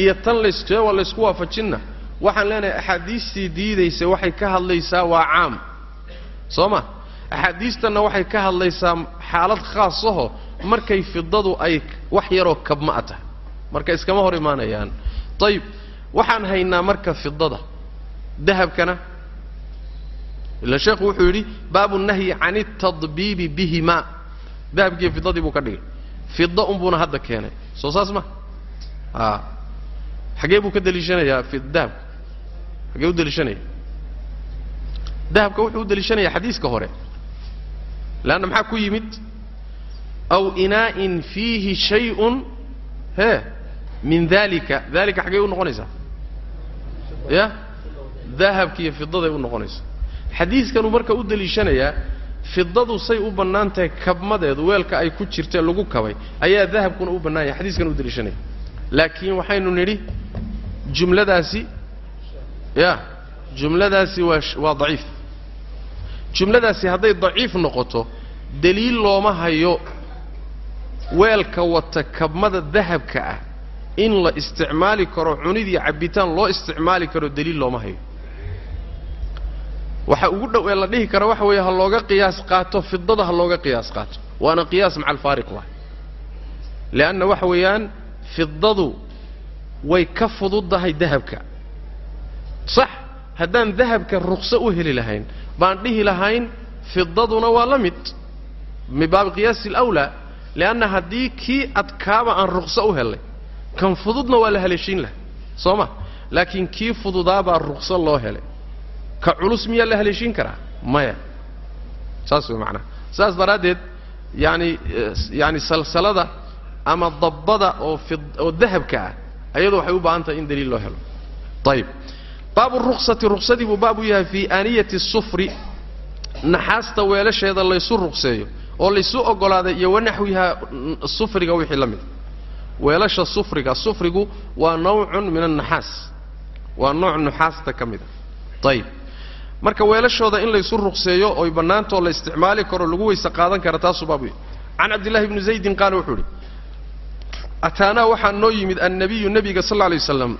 iyo tan lays waa laysku waafajinna. Waxaan leenahay axaadiistii diidaysay waxay ka hadlaysaa waa caam. Soo ma? Axaadiistanna waxay ka hadlaysaa xaalad khaasaho markay fidadu ay wax yaroo kabma a tahay. Marka iskama hor imaanayaan. Ayib waxaan haynaa marka fidada dahabkana ila sheekhu wuxuu yidhi baabu nahyi can altadbiibi bihima. Dahabkiiyo fidadii buu ka dhigay. Fida unbuuna hadda keenay. Soo saas ma xagee buu ka deliishanayaa dahabka. Xagee u deliishanaya dahabka wuxuu u deliishanaya xadiiska hore. Leanna maxaa ku yimid? Aw inaa'in fiihi shayun he min dalika dalika xaggey u noqonaysaa ya? Dahabkiiyo fidaday u noqonaysaa xadiiskanuu marka u deliishanayaa fidadu say u bannaan tahay kabmadeedu weelka ay ku jirtee lagu kabay ayaa dahabkuna u bannaan yahay xadiiskan u daliishanaya laakiin waxaynu nidhi jumladaasi ya jumladaasi waa waa daciif. Jumladaasi hadday daciif noqoto deliil looma hayo weelka wata kabmada dahabka ah. In la isticmaali karo cunidii cabbitaan loo isticmaali karo deliil looma hayo. Waxa ugu dhow ee la dhihi kara waxa weeye ha looga qiyaas qaato fidada ha looga qiyaas qaato. Waana qiyaas maca alfaariq waay leanna waxa weeyaan fidadu way ka fududdahay dahabka. Sax haddaan dahabka rukso u heli lahayn baan dhihi lahayn fidaduna waa la mid. Min baabi qiyaasi alawlaa leanna haddii kii adkaaba aan rukso u helay kan fududna waa la haleeshiin laha soo ma? Laakiin kii fududaabaa rukso loo helay. Ka culus miyaa la haleeshiin karaa? Maya. Saas way macnaha saas daraaddeed yaani yaani salsalada ama dabbada oo oo dahabka ah ayadu waxay u baahan tahay in daliil loo helo. Ayib baabu ruksati ruksadii buu baab u yahay fii aaniyati sufri naxaasta weelasheeda laysu ruqseeyo oo laysu oggolaaday iyo wanaxwiha sufriga wixii la mid. Weelasha sufriga sufrigu waa nawcun min annaxaas waa nooc nuxaasta ka mid a. Ayib marka weelashooda in laysu ruqseeyo oy bannaantoo la isticmaali karo lagu weyse qaadan kara taasuu baabu yahay. Can cabdillahi bni zaydin qaala wuxuu idhi ataanaa waxaa noo yimid annabiyu nebiga sal alla alay waslam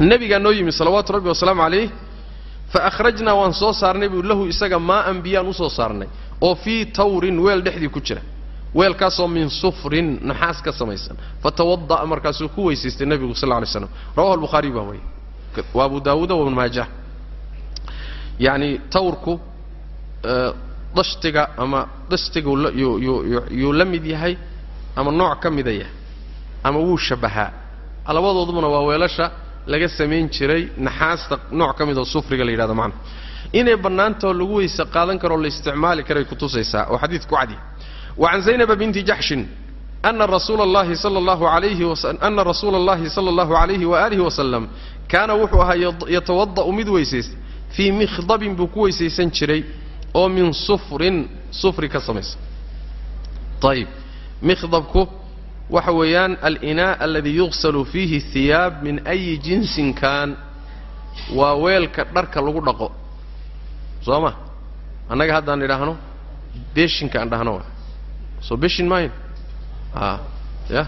nebigaa noo yimid salawaatu rabbi wasalaamu calayh fa akhrajnaa waan soo saarnay buu lahu isaga maa'an biyaan u soo saarnay oo fii tawrin weel dhexdii ku jira. Weelkaasoo min sufrin naxaas ka samaysan. Fatawada'a markaasuu ku weysaystay nebigu sal alay slam rawahu albukhaariy baa wariye wa abu daawuuda wabn maajah yacni tawrku dashtiga ama dashtigu yuu la mid yahay ama nooc ka mida yahay ama wuu shabahaa. Labadoodubuna waa weelasha laga samayn jiray naxaasta nooc ka mid oo sufriga la yidhahdo macnaha inay bannaantao lagu weyse qaadan karoo la isticmaali karay kutusaysaa oo xadiidku cadi wa can zaynaba binti jaxshin ana rasuula allahi sala allahu alayhi waana rasuula allahi sala allahu calayhi waaalihi wasalam kaana wuxuu ahaa yatawada'u mid weysays fii mikhdabin buu ku weysaysan jiray oo min sufrin sufri ka samaysan ayib mikhdabku waxa weeyaan alinaa aladii yuqsalu fiihi hiyaab min ayi jinsin kaan. Waa weelka dharka lagu dhaqo. Soo ma? Annaga haddaan idhaahno beshinka aan dhahno soo beshin maayn? Ya?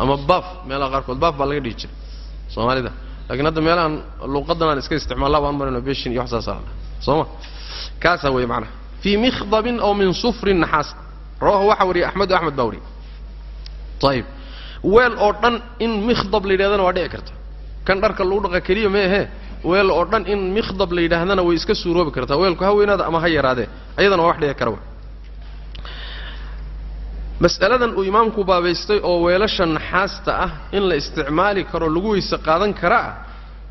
Ama baaf meelaha qaarkood. Baaf baa laga dhihi jiray soomaalida. Lakiin hadda meelahaan luqadan aan iska isticmaalla baan marayno beshin iyo wax saasa soo ma? Kaasaa weeye macnaha. Fii mikhdabin oo min sufrin naxaas. Rawahu waxaa wariyay axmed baa wariyay ayib weel oo dhan in mikhdab la yidhahdana waa dhici karta. Kan dharka lagu dhaqa keliya meehe weel oo dhan in mikhdab la yidhaahdana way iska suuroobi kartaa. Weelku ha weynaada ama ha yaraadee ayadana waa wax dhici kara mas'aladan uu imaamku baabaystay oo weelasha naxaasta ah in la isticmaali karo lagu weyse qaadan kara ah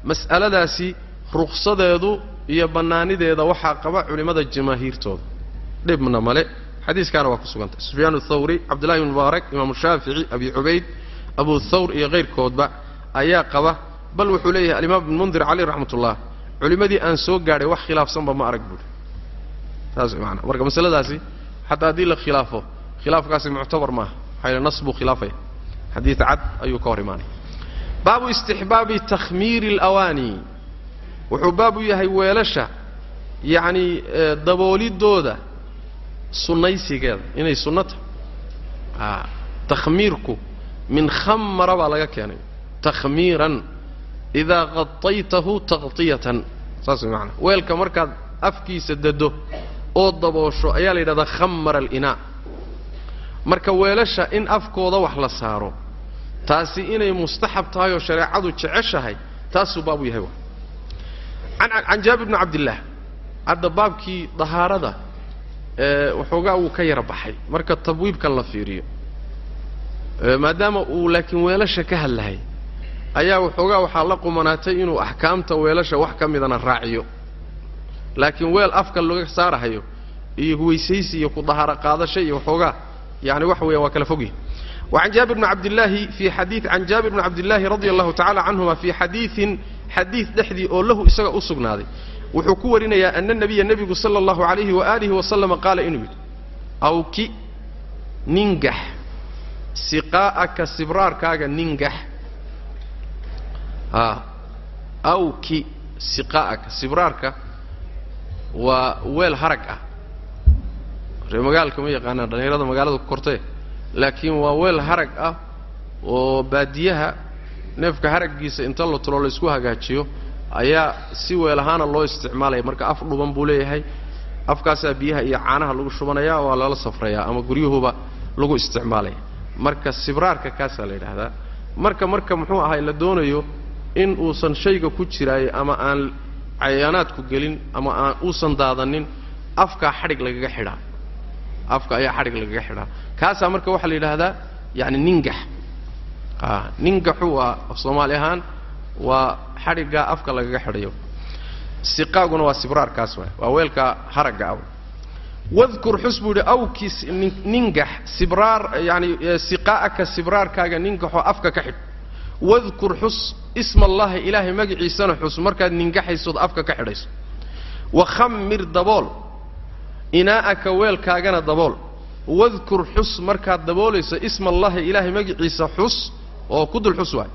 mas'aladaasi ruqsadeedu iyo bannaanideeda waxaa qaba culimmada jamaahiirtooda dhibna male. Xadiiskaana waa ku sugantay. Sufyaan athawri cabdullahi bn mubaarak imaamu shaafici abi cubayd abu thawr iyo kayrkoodba ayaa qaba. Bal wuxuu leeyahay alimaam ibn mundir caleyh raxmat ullah culimmadii aan soo gaadhay wax khilaafsanba ma arag buuri saas maana marka masaladaasi xataa haddii la khilaafo khilaafkaasi muctabar maaha. Maxaa yale nas buu khilaafaya xadiid cad ayuu ka hor imaanaya baabu istixbaabi takhmiiri alawaani wuxuu baab u yahay weelasha yacni daboolidooda sunnaysigeeda inay sunno tahay takhmiirku min khamara baa laga keenay takhmiiran idaa qadaytahu taqtiyatan saas way macanaa weelka markaad afkiisa dado oo daboosho ayaa la yidhahdaa khamara alinaa marka weelasha in afkooda wax la saaro taasi inay mustaxab tahay oo shareecadu jeceshahay taasuu baabu yahay wa can jaabir bni cabdillaah hadda baabkii dahaarada ee waxoogaa wuu ka yara baxay marka tabwiibkan la fiiriyo maadaama uu laakiin weelasha ka hadlahay ayaa waxoogaa waxaa la qumanaatay inuu axkaamta weelasha wax ka midana raaciyo laakiin weel afka laga saarahayo iyo weysaysi iyo ku dahaaro qaadasho iyo waxoogaa يعني waxa weya waa kala fogyihin وعن جابر بن عبد الله في حديث عن جابر بن عبد الله رضي الله تعالى عنهما في حديث xadiid dhexdii oo lahu isaga u sugnaaday. Wuxuu ku warinayaa ana nabiya nebigu sala allahu calayhi waaalihi wasalama qaala inuu yidhi awki ningax siqaa'aka sibraarkaaga ningax. A awki siqaa'aka sibraarka waa weel harag ah. Ree magaalka ma yaqaanaan dhallinyarada magaalada ku kortee laakiin waa weel harag ah oo baadiyaha neefka haraggiisa inta la tulo la isku hagaajiyo ayaa si weel ahaana loo isticmaalaya. Marka af dhuban buu leeyahay afkaasaa biyaha iyo caanaha lagu shubanaya waa lala safrayaa ama guryuhuba lagu isticmaalaya. Marka sibraarka kaasaa la yidhaahdaa. Marka marka muxuu ahay la doonayo in uusan shayga ku jiraayo ama aan cayaanaadku gelin ama aan uusan daadanin afkaa xadhig lagaga xidhaa. Afka ayaa xadhig lagaga xidhaa. Kaasaa marka waxaa la yidhaahdaa yani ningax a ningaxu waa af soomaali ahaan waa xadhiggaa afka lagaga xidhayo siqaaguna waa sibraarkaas waay waa weelka haragga ah wadkur xus buu yidhi awkis ningax sibraar yani siqaa'aka sibraarkaaga ningaxoo afka ka xidh. Wadkur xus isma allahi ilaahay magaciisana xus markaad ningaxaysood afka ka xidhayso. Wakhammir dabool inaa'aka weelkaagana dabool. Wadkur xus markaad daboolayso isma allahi ilaahay magaciisa xus oo ku dul xus waay.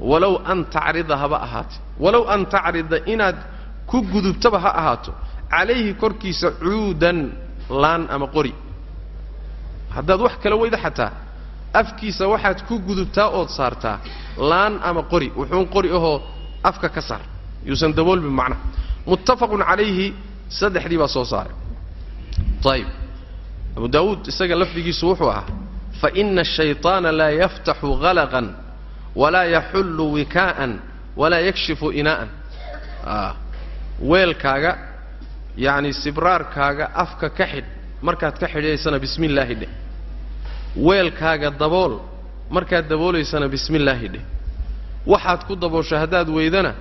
Walow an tacrida haba ahaate walow an tacrida inaad ku gudubtaba ha ahaato. Calayhi korkiisa cuudan laan ama qori. Haddaad wax kala weyda xataa afkiisa waxaad ku gudubtaa ood saartaa laan ama qori. Wuxuun qori ahoo afka ka saar. Yuusan daboolbin macnaha muttafaqun calayhi saddexdii baa soo saaray. Ayib abu daawuud isaga lafdigiisu wuxuu ahaa faina ashayطaana laa yaftaxu halaqan walaa yaxullu wikaa'an walaa yakshifu inaa'an weelkaaga yacni sibraarkaaga afka ka xidh markaad ka xidhaysana bismi illaahi dheh weelkaaga dabool markaad daboolaysana bismi illaahi dheh waxaad ku daboosho haddaad weydana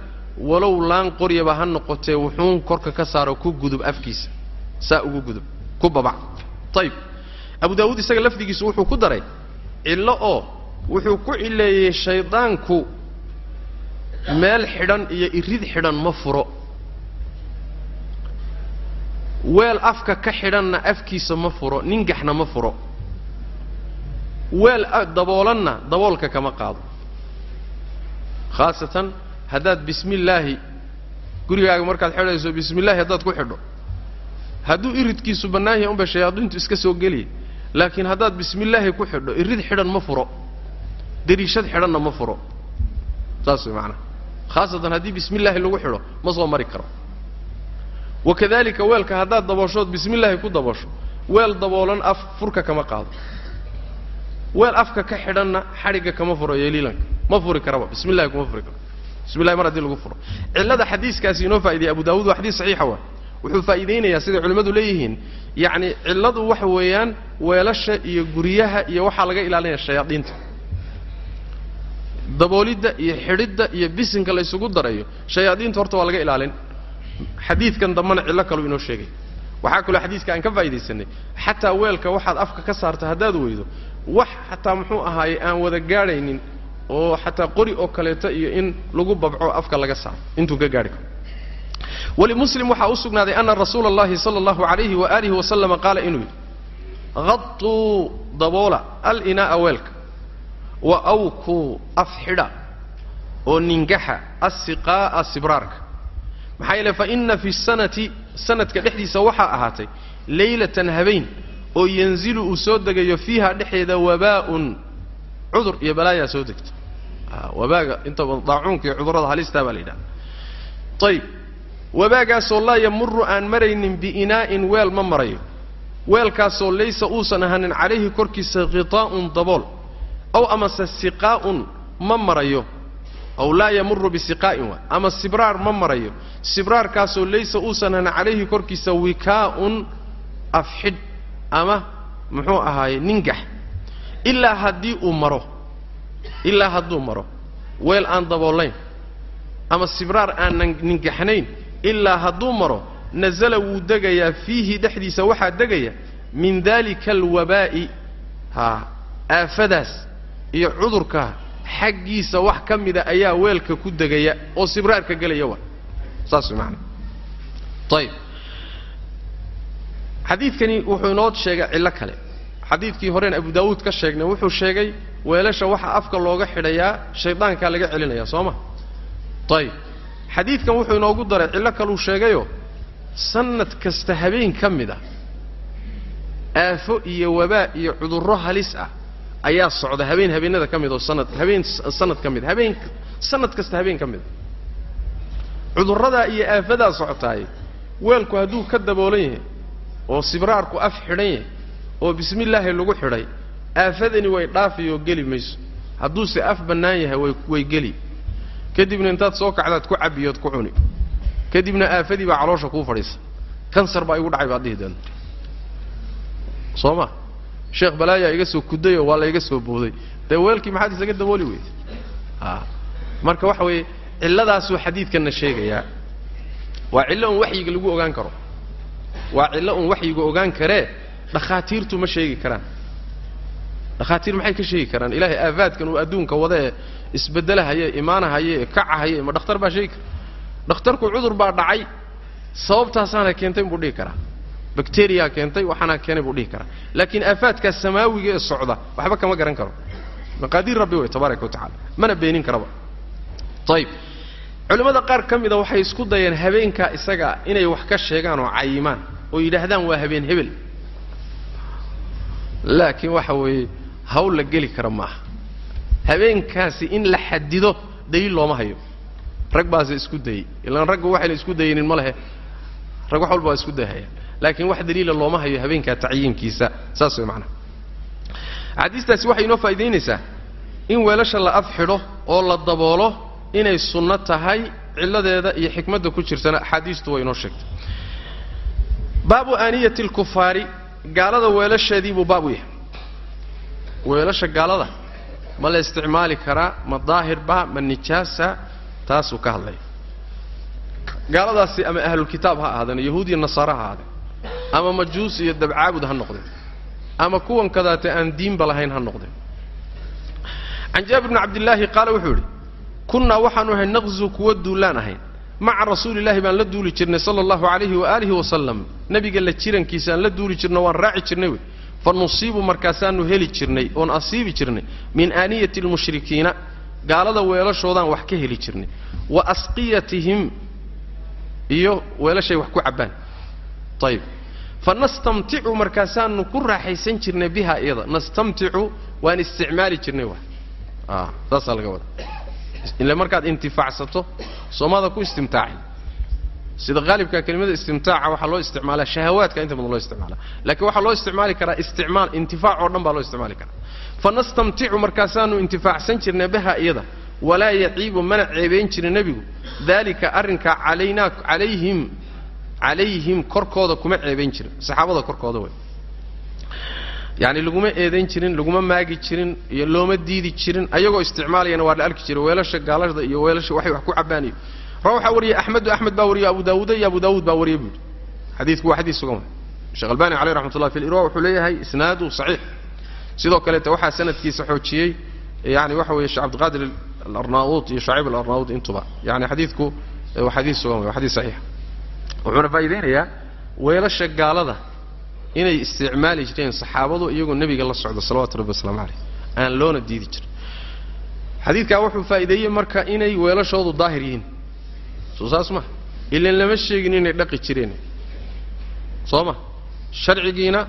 walow laan qoryaba ha noqotee wuxuun korka ka saaro ku gudub afkiisa saa ugu gudub ku babac ayib abu daawuud isaga lafdigiisu wuxuu ku daray cillo oo wuxuu ku cileeyey shaydaanku meel xidhan iyo irid xidhan ma furo. Weel afka ka xidhanna afkiisa ma furo ningaxna ma furo. Weel daboolanna daboolka kama qaado. Khaasatan haddaad bismi illaahi gurigaaga markaad xidhayso bismi illaahi haddaad ku xidho. Hadduu iridkiisu bannaan yahay unba shayaadiintu iska soo geliya laakiin haddaad bismi illaahi ku xidho irid xidhan ma furo. Dariishad xidhanna ma furo. Saas way macanaha khaasatan haddii bismi illaahi lagu xidho ma soo mari karo. Wakadalika weelka haddaad dabooshood bismi illaahi ku daboosho weel daboolan af furka kama qaado. Weel afka ka xidhanna xadhigga kama furo yeeliilanka ma furi karaba bismi illahi kuma furi karo. Bismi illahi mar haddii lagu furo. Cillada xadiiskaasi inoo faaidayay abu daawuud waa xadiis saxiixa waa wuxuu faa'iidaynayaa siday culimmadu leeyihiin. Yacni cilladu waxa weeyaan weelasha iyo guryaha iyo waxaa laga ilaalinaya shayaadiinta. Daboolidda iyo xidhidda iyo bisinka la darayo shayaadiinta horta waa laga ilaalin. Xadiidkan dambana cillo kaluu inoo sheegay. Waxaa kaloo xadiiska aan ka faa'iidaysanay xataa weelka waxaad afka ka saarta haddaad weydo wax xataa muxuu ahaaye aan wada gaadhaynin oo xataa qori oo kaleeto iyo in lagu babco afka laga saaro. Intuu ka gaadhi karo walimuslim waxaa u sugnaaday ana rasuula allahi sala allahu alayhi waaalihi wasalama qaala inuu yidhi hatuu daboola alinaaa weelka wa awkuu afxidha oo ningaxa asiqaa'a sibraarka. Maxaa yeele fa ina fi sanati sanadka dhexdiisa waxaa ahaatay leylatan habeen oo yanzilu uu soo degayo fiiha dhexeeda wabaa'un cudur iyo balaayaa soo degta. Wabaaga inta badan daacuunka iyo cudurrada halistaa baa la yidhaha ayib wabaagaasoo laa yamuru aan maraynin biinaa'in weel ma marayo. Weelkaasoo laysa uusan ahanin calayhi korkiisa khitaa'un dabool aw amase siqaa'un ma marayo. Aw laa yamuru bisiqaa'in waay ama sibraar ma marayo. Sibraarkaasoo laysa uusan ahanin calayhi korkiisa wikaa'un afxidh ama muxuu ahaaye ningax. Ilaa haddii uu maro ilaa hadduu maro weel aan daboolayn ama sibraar aanan ningaxnayn ilaa hadduu maro nasala wuu degayaa fiihi dhexdiisa waxaa degaya min dalika alwabaa'i haa aafadaas iyo cudurkaa xaggiisa wax ka mida ayaa weelka ku degaya oo sibraarka gelaya wa saas way macanaa ayib xadiidkani wuxuu inoo sheegay cillo kale. Xadiidkii horeen abu daawuud ka sheegnay wuxuu sheegay weelasha waxa afka looga xidhayaa shaydaankaa laga celinaya soo ma? Ayib xadiidkan wuxuu inoogu daray cillo kaluu sheegayoo sanad kasta habeen ka mid ah aafo iyo wabaa iyo cudurro halis ah ayaa socda habeen habeenada ka mid oo sanad habeen sanad ka mid habeen sanad kasta habeen ka mid a cudurradaa iyo aafadaa socotaay weelku hadduu ka daboolan yahay oo sibraarku af xidhan yahay oo bismillaahi lagu xidhay aafadani way dhaafiyoo geli mayso. Hadduuse af bannaan yahay way way geli kadibna intaad soo kacdaad ku cabbiyood ku cuni. Kadibna aafadii baa caloosha kuu fadhiisa. Kansar baa igu dhacay baad dhihi doonta soo ma? Sheekh balaayaa iga soo kudayoo waa la iga soo booday. Dee weelkii maxaad isaga dabooli weyda a marka waxa weeye cilladaasuu xadiidkanna sheegayaa. Waa cillo un waxyiga lagu ogaan karo. Waa cillo un waxyigu ogaan karee dhakhaatiirtu ma sheegi karaan. Dhakhaatiir maxay ka sheegi karaan? Ilaahay aafaadkan uu adduunka wada ee isbeddelahaye imaanahaye ee kacahaye ma dhakhtar baa sheegi kara. Dhakhtarku cudur baa dhacay sababtaasaana keentay buu dhihi karaa. Bakteriyaa keentay waxaana keenay buu dhihi karaa. Laakiin aafaadkaas samaawiga ee socda waxba kama garan karo. Maqaadiir rabbi wey tabaaraka wa tacala mana beenin karaba. Ayib culimmada qaar ka mida waxay isku dayeen habeenkaa isaga inay wax ka sheegaan oo cayimaan oo yidhaahdaan waa habeen hebel. Laakiin waxa weeye hawl la geli kara maaha habeenkaasi in la xadido daliil looma hayo. Rag baase isku dayey ilaan raggu waxayna isku dayaynin ma lehe. Rag wax walba waa isku dayhayaan laakiin wax daliila looma hayo habeenkaa tacyiinkiisa. Saas way macnaha axaadiistaasi waxay inoo faa'idaynaysaa in weelasha la af xidho oo la daboolo inay sunno tahay cilladeeda iyo xikmadda ku jirtana axaadiistu way inoo sheegtay. Baabu aaniyati alkufaari gaalada weelasheedii buu baab yahay. Weelasha gaalada ma la isticmaali karaa ma daahirba ma nijaasa taasuu ka hadlaya gaaladaasi ama ahlulkitaab ha ahaadeen yahuud iyo nasaare ha ahaadeen ama majuus iyo dabcaabud ha noqdeen ama kuwan kadaate aan diinba lahayn ha noqdeen. Can jaabir bni cabdillaahi qaala wuxuu yidhi kunnaa waxaanu ahay naqzu kuwa duulaan ahayn. Maca rasuulillaahi baan la duuli jirnay sala allahu calayhi waaalihi wasalam nebiga la jirankiisaan la duuli jirno waan raaci jirnay wey fa nusiibu markaasaanu heli jirnay oon asiibi jirnay min aaniyati almushrikiina gaalada weelashoodaan wax ka heli jirnay wa asqiyatihim iyo weelashay wax ku cabbaan. Ayib fa nastamticu markaasaanu ku raaxaysan jirnay biha iyada. Nastamticu waan isticmaali jirnay wa a saasaa laga wada ile markaad intifaacsato soomada ku istimtaacin sida haalibka kelimada istimtaaca waxaa loo isticmaalaa shahawaadka inta badan loo isticmaala lakiin waxaa loo isticmaali karaa isticmaal intifaac oo dhan baa loo isticmaali karaa. Fa nastamticu markaasaanu intifaacsan jirnay biha iyada? Walaa yaciibu mana ceebayn jirin nebigu. Daalika arrinkaa calaynaa calayhim calayhim korkooda kuma ceebayn jirin. Saxaabada korkooda wey yacni laguma eedayn jirin laguma maagi jirin iyo looma diidi jirin. Ayagoo isticmaalayana waa la arki jiray weelasha gaalada iyo weelasha waxay wax ku cabbaan iyo ra waxaa wariyey axmedu axmed baa wariyey abu daawuuda iyo abu daawuud baa wariyey buuhi xadiidku waa xadiis sugan. Sheekh albani caleyh raxmat ullah fi lirwa wuxuu leeyahay isnaadu saxiix. Sidoo kaleete waxaa sanadkiisa xoojiyey yani waxa weeye sheekh cabdiqaadir alarnaauut iyo shaciib alarnaauut intuba. Yani xadiidku waa xadiis sugan waa xadiis saxiix. Wuxuuna faa'iidaynayaa weelasha gaalada inay isticmaali jireen saxaabadu iyagoo nebiga la socda salawatu rabbi wasalaamu caleyh aan loona diidi jirin. Xadiidkaa wuxuu faa'iideeyey marka inay weelashoodu daahir yihiin soo saas ma. Ilan lama sheegin inay dhaqi jireen. Soo ma. Sharcigiina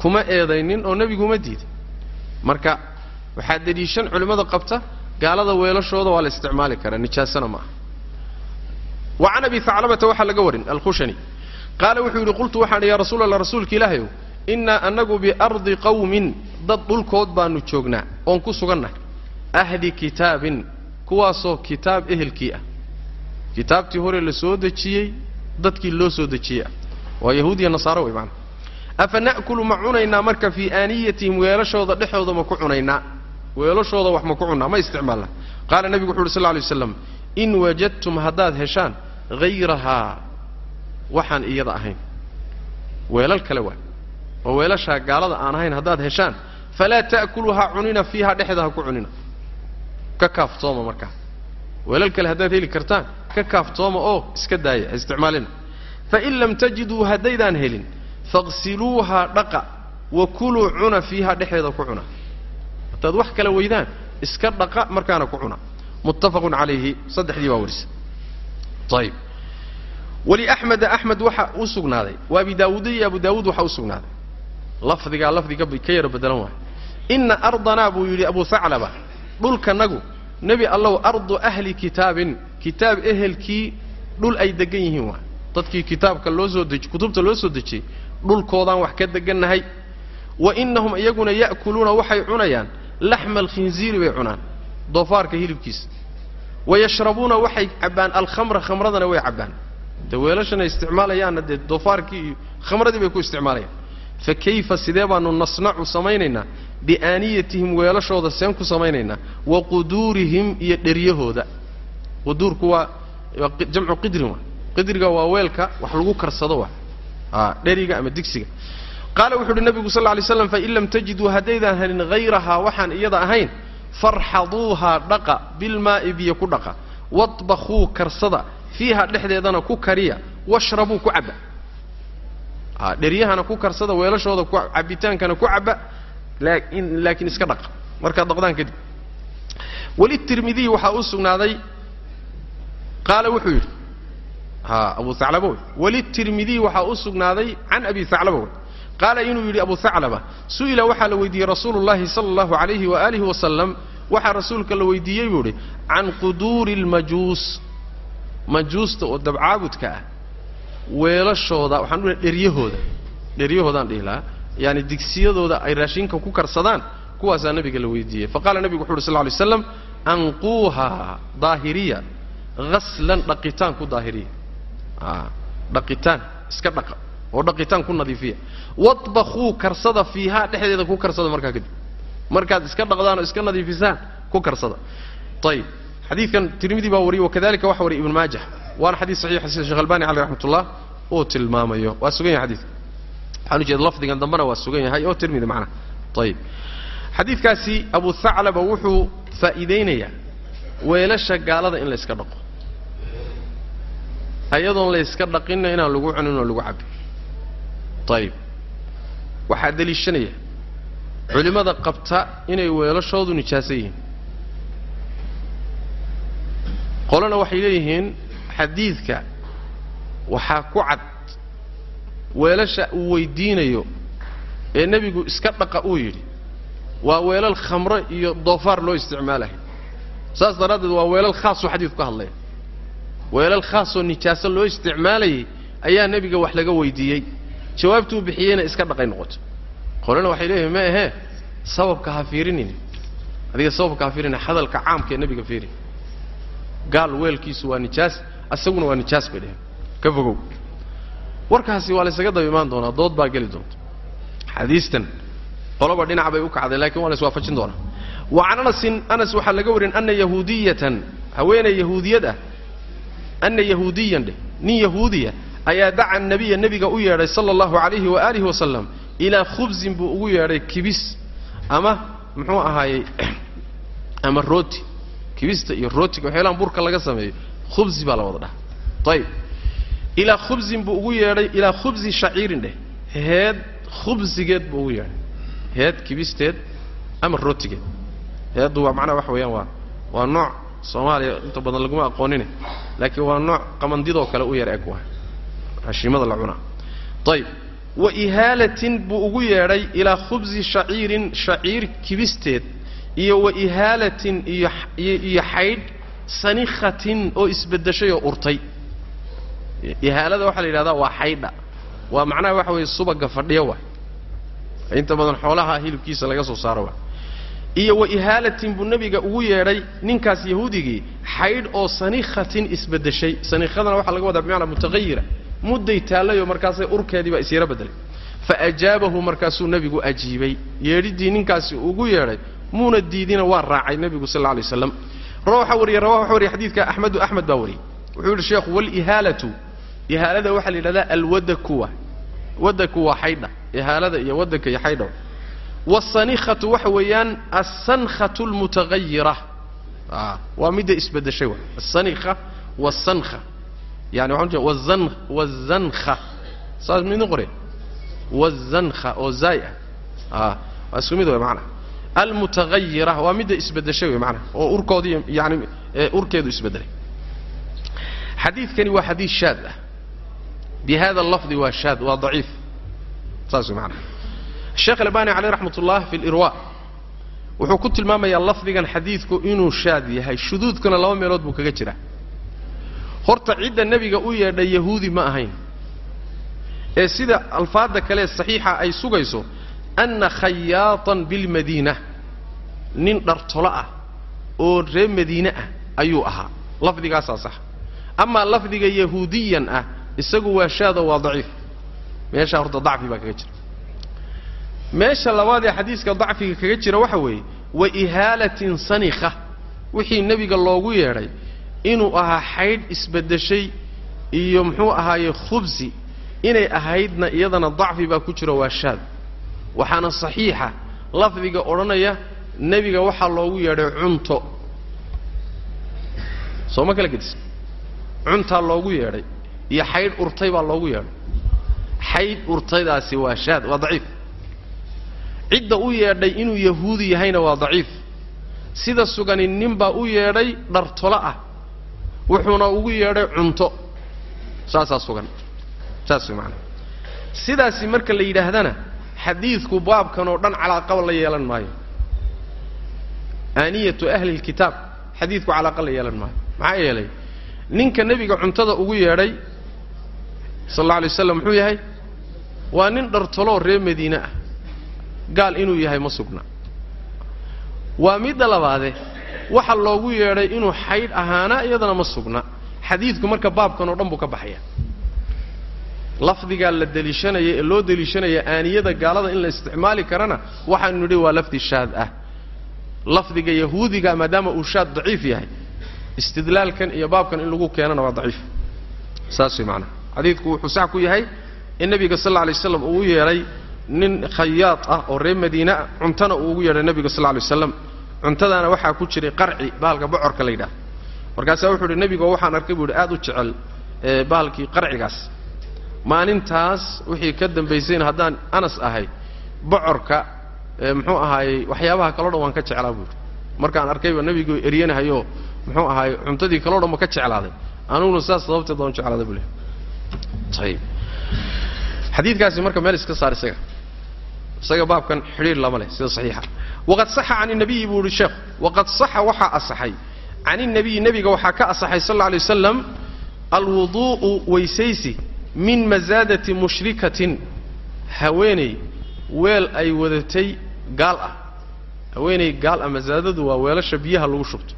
kuma eedaynin oo nebiguma diidin marka waxaa deliishan culimmada qabta gaalada weelashooda waa la isticmaali karaa nijaasana ma aha. Wa can abi haclabata waxaa laga warin alkhushani. Qaala wuxuu yidhi qultu waxaan ya rasuul allah rasuulka ilaahayow innaa annagu biardi qawmin dad dhulkood baanu joognaa oon ku sugannahay ahli kitaabin kuwaasoo kitaab ehelkii ah kitaabtii hore la dejiyey dadkii loo soo dejiyey ah waa yahuud iyo nasaaro wey maanaa afa na'kulu ma cunaynaa marka fii aaniyatihim weelashooda dhexooda ma ku cunaynaa? Weelashooda wax ma ku cunnaa? Ma isticmaalnaa qaala nebigu wuxu uhi sal lla lay waslam in wajadtum haddaad heshaan hayrahaa waxaan iyada ahayn. Weelal kale waa. Oo weelashaa gaalada aan ahayn haddaad heshaan falaa ta'kuluu ha cunina fiiha dhexda ha ku cunina. Ka kaaftooma markaa. Weelal kale haddaad heli kartaan ka kaaftooma oo iska daaya ha isticmaalina fain lam tajiduu haddaydaan helin faqsiluuhaa dhaqa wa kuluu cuna fiiha dhexeeda ku cuna. Haddaad wax kala weydaan iska dhaqa markaana ku cuna. Muttafaqun calayhi saddexdii baa warisa. Ayib waliaxmeda axmed waxa u sugnaaday wa abi daawuuda iyo abu daawuud waxa u sugnaaday. Lafdigaa lafdi ka yaro bedelan waay. Inna ardanaa buu yidhi abu haclaba dhulkanagu nebi allow ardu ahli kitaabin. Kitaab ehelkii dhul ay degan yihiin waay dadkii kitaabka loo soo deji kutubta loo soo dejiyey dhulkoodaan wax ka degannahay wa innahum iyaguna ya'kuluuna waxay cunayaan. Laxma alkhinziiri bay cunaan doofaarka hilibkiisa. Wayashrabuuna waxay cabbaan alkhamra khamradana way cabbaan. De weelashana isticmaalayaanna dee doofaarkii iyo khamradii bay ku isticmaalayaan fa kayfa sidee baanu nasnacu samaynaynaa? Biaaniyatihim weelashooda seen ku samaynaynaa. Wa quduurihim iyo dheryahooda. Quduurku waa jamcu qidrin qidriga waa weelka wax lagu karsado a dheriga ama digsiga. Qaala wuxu uhi nabigu sal lay slam fain lam tajiduu haddaydaan helin hayrahaa waxaan iyada ahayn farxaduuhaa dhaqa bilmaa'i biyo ku dhaqa. Wadbakhuu karsada fiiha dhexdeedana ku kariya washrabuu ku cabba dheryahana ku karsada weelashooda ku cabbitaankana ku laakin laakiin iska dhaqa markaad dhaqdaan kadib welitirmidiy waxaa u sugnaaday qaala wuxuu yidhi abu haclaba wey welitirmidiy waxaa u sugnaaday can abi haclaba wey qaala inuu yidhi abu haclaba su'ila waxaa la weydiiyey rasuulu sala allahu alayhi waaalih wasalam waxaa rasuulka la weydiiyey buu idhi can quduuri lmajuus majuusta oo dabcaabudka ah weelashooda waxaan u dheryahooda. Dheryahoodaan dhihi lahaa. Yaani digsiyadooda ay raashinka ku karsadaan kuwaasaa nabiga la weydiiyey. Faqala nebigu wuxu uhi sal ly slam anquuhaa daahiriya haslan dhaqitaan ku daahiriya. Dhaqitaan iska dhaqa oo dhaqitaan ku nadiifiya. Wadbakhuu karsada fiihaa dhexdeeda ku karsada markaa kadib. Markaad iska dhaqdaan oo iska nadiifisaan ku karsada. Ayib xadiidkan tirmidi baa wariyey wakadalika waxa wariyay ibnu maajah waana xadiid saxiixa sida sheekh albani caleyh raxmat ullah uu tilmaamayo. Waa sugan yahay xadiidka waxaan ujeeda lafdigan dambena waa sugan yahay oo tirmidi macnaha ayib xadiidkaasi abu haclaba wuxuu faa'iidaynayaa weelasha gaalada in la yska dhaqo. Ayadoon la yska dhaqinna inaan lagu cunin oo lagu cabbin ayib waxaa deliishanaya culimmada qabta inay weelashoodu nijaaso yihiin qolena waxay leeyihiin xadiidka waxaa ku cad weelasha uu weydiinayo ee nebigu iska dhaqa uu yidhi waa weelal khamro iyo doofaar loo isticmaalayo saas daraaddeed waa weelal khaasoo xadiidku ka hadlaya weelal khaasoo nijaaso loo isticmaalayay ayaa nebiga wax laga weydiiyey. Jawaabtuu bixiyeyna iska dhaqay noqoto. Qolena waxay leeyihiin ma ahee sababka ha fiirinin. Adiga sababka ha fiirina hadalka caamka ee nebiga fiiri gaal weelkiisu waa nijaas asaguna waa nijaas bay dheheen ka fogow. Warkaasi waa laysaga daba imaan doonaa dood baa geli doonta. Xadiistan qoloba dhinac bay u kacday lakiin waa la doonaa. Wa can anasin anas waxaa laga warin ana yahuudiyatan haweeney yahuudiyad ah. Ana yahuudiyan dheh nin yahuudiya ayaa daca nabiya nebiga u yeedhay sala allahu calayhi waaalihi wasalam ilaa khubsin buu ugu yeedhay kibis ama muxuu ahaayey ama rooti kibista iyo rootiga waxyaalaan burka laga sameeyo khubsi baa la wada dhaha ayib ilaa khubsin buu ugu yeedhay ilaa khubsi shaciirin dheh. Heed khubsigeed buu ugu yeedhay. Heed kibisteed ama rootigeed. Heeddu waa macnaha waxa weeyaan waa waa nooc soomaaliya inta badan laguma aqoonine laakiin waa nooc qamandidoo kale u yar eg waa. Hashiimada la cunaa. Ayib wa ihaalatin buu ugu yeedhay ilaa khubsi shaciirin shaciir kibisteed iyo wa ihaalatin iyo iyo xaydh sanikhatin oo isbeddeshay oo urtay. Ihaalada waxaa la yidhahdaa waa xaydha. Waa macnaha waxa weeye subaga fadhiya waay inta badan xoolaha hilibkiisa laga soo saaro waay iyo wa ihaalatin buu nebiga ugu yeedhay ninkaas yahuudigii xaydh oo sanikhatin isbeddeshay. Sanikhadana waxaa laga wadaa bimacnaa mutahayira mudday taallayoo markaasay urkeedii baa isyaro beddelay. Fa ajaabahu markaasuu nebigu ajiibay. Yeedhiddii ninkaasi ugu yeedhay muuna diidina waa raacay nebigu sal alay waslam waxaa wariyey rawaha waxa wariyey xadiidka axmedu axmed baa wariyey. Wuxuu yidhi sheekhu walihaalatu ihaalada waxaa la yidhahdaa alwadaku wa wadaku waa xaydha. Ihaalada iyo wadaka iyo xaydha waasanikhatu waxa weeyaan alsankhatu almutahayira waa midda isbedeshay wa. Asanikha wasankha yani waxaan jeeda wazan wazankha saas midin qore wazankha oo zaay ah. Waa isku mid wey macnaha almutagayira waa midda isbedeshay wey macnaha oo urkoodii yani urkeedu isbedelay xadiidkani waa xadiid shaad ah bi hada lafdi waa shaad waa daciif saas wey macnaha sheekh albani caleyh raxmat ullah fi lirwa wuxuu ku tilmaamayaa lafdigan xadiidku inuu shaad yahay shuduudkuna laba meelood buu kaga jiraa horta cidda nebiga u yeedhay yahuudi ma ahayn ee sida alfaadda kale saxiixa ay sugayso anna khayaatan bilmadiina nin dhartolo ah oo reer madiine ah ayuu ahaa lafdigaasaa sax amaa lafdiga yahuudiyan ah isagu waa shaado waa daciif meeshaa horta dacfi baa kaga jira meesha labaad ee xadiiska dacfiga kaga jira waxa weeye wa ihaalatin sanikha wixii nebiga loogu yeedhay inuu ahaa xaydh isbedeshay iyo muxuu ahaaye khubsi inay ahaydna iyadana dacfi baa ku jiro waa shaad waxaana saxiixa lafdiga odhanaya nebiga waxaa loogu yeedhay cunto. Soo ma kala gedis? Cuntaa loogu yeedhay iyo xaydh urtay baa loogu yeedhay. Xaydh urtaydaasi waa shaad waa daciif. Cidda u yeedhay inuu yahuudi yahayna waa daciif. Sida sugani ninbaa u yeedhay dhartolo ah wuxuuna ugu yeedhay cunto. Saasaa sugan saas way sidaasi marka la yidhaahdana xadiidku baabkan oo dhan calaaqaba la yeelan maayo. Aaniyatu ahli lkitaab xadiidku calaaqa la yeelan maayo. Maxaa yeelay? Ninka nebiga cuntada ugu yeedhay sal alla alay waslam muxuu yahay? Waa nin dhartoloo reer madiine ah. Gaal inuu yahay ma sugna. Waa midda labaade waxa loogu yeedhay inuu xaydh ahaana iyadana ma sugna. Xadiidku marka baabkan oo dhan buu ka baxaya lafdigaa la deliishanaya ee loo deliishanaya aaniyada gaalada in la isticmaali karana waxaanu nidhi waa lafdi shaad ah. Lafdiga yahuudiga maadaama uu shaad daciif yahay istidlaalkan iyo baabkan in lagu keenana waa daciif. Saas way xadiidku wuxuu sax ku yahay in nebiga sal alla alay waslam uu yeedhay nin khayaad ah oo reer madiine ah cuntana uu ugu yeedhay nebiga sal lla alay waslam cuntadaana waxaa ku jiray qarci bahalka bocorka la yidhaha markaasaa wuxuu idhi nebigo waxaan arkay buu yidhi aad u jecel bahalkii qarcigaas maalintaas wixii ka dambaysayna haddaan anas ahay bocorka muxuu ahaayey waxyaabaha kaloo dhan waan ka jeclaa buu yidhi. Markaan arkayba nebigu eryanahayoo muxuu ahaayey cuntadii kaloo dhan ba ka jeclaaday. Aniguna saas sababteed waan jeclaaday buu lehy ayib xadiidkaasi marka meel iska saar isaga. Isaga baabkan xidhiir lama leh sida saxiixa. Waqad saxa can inabiyi buu ihi sheekhu waqad saxa waxaa asaxay. Can inabiyi nebiga waxaa ka asaxay sal alla alay wasalam alwuduu'u weysaysi min masaadati mushrikatin haweeney weel ay wadatay gaal ah. Haweeney gaal ah masaadadu waa weelasha biyaha lagu shubto.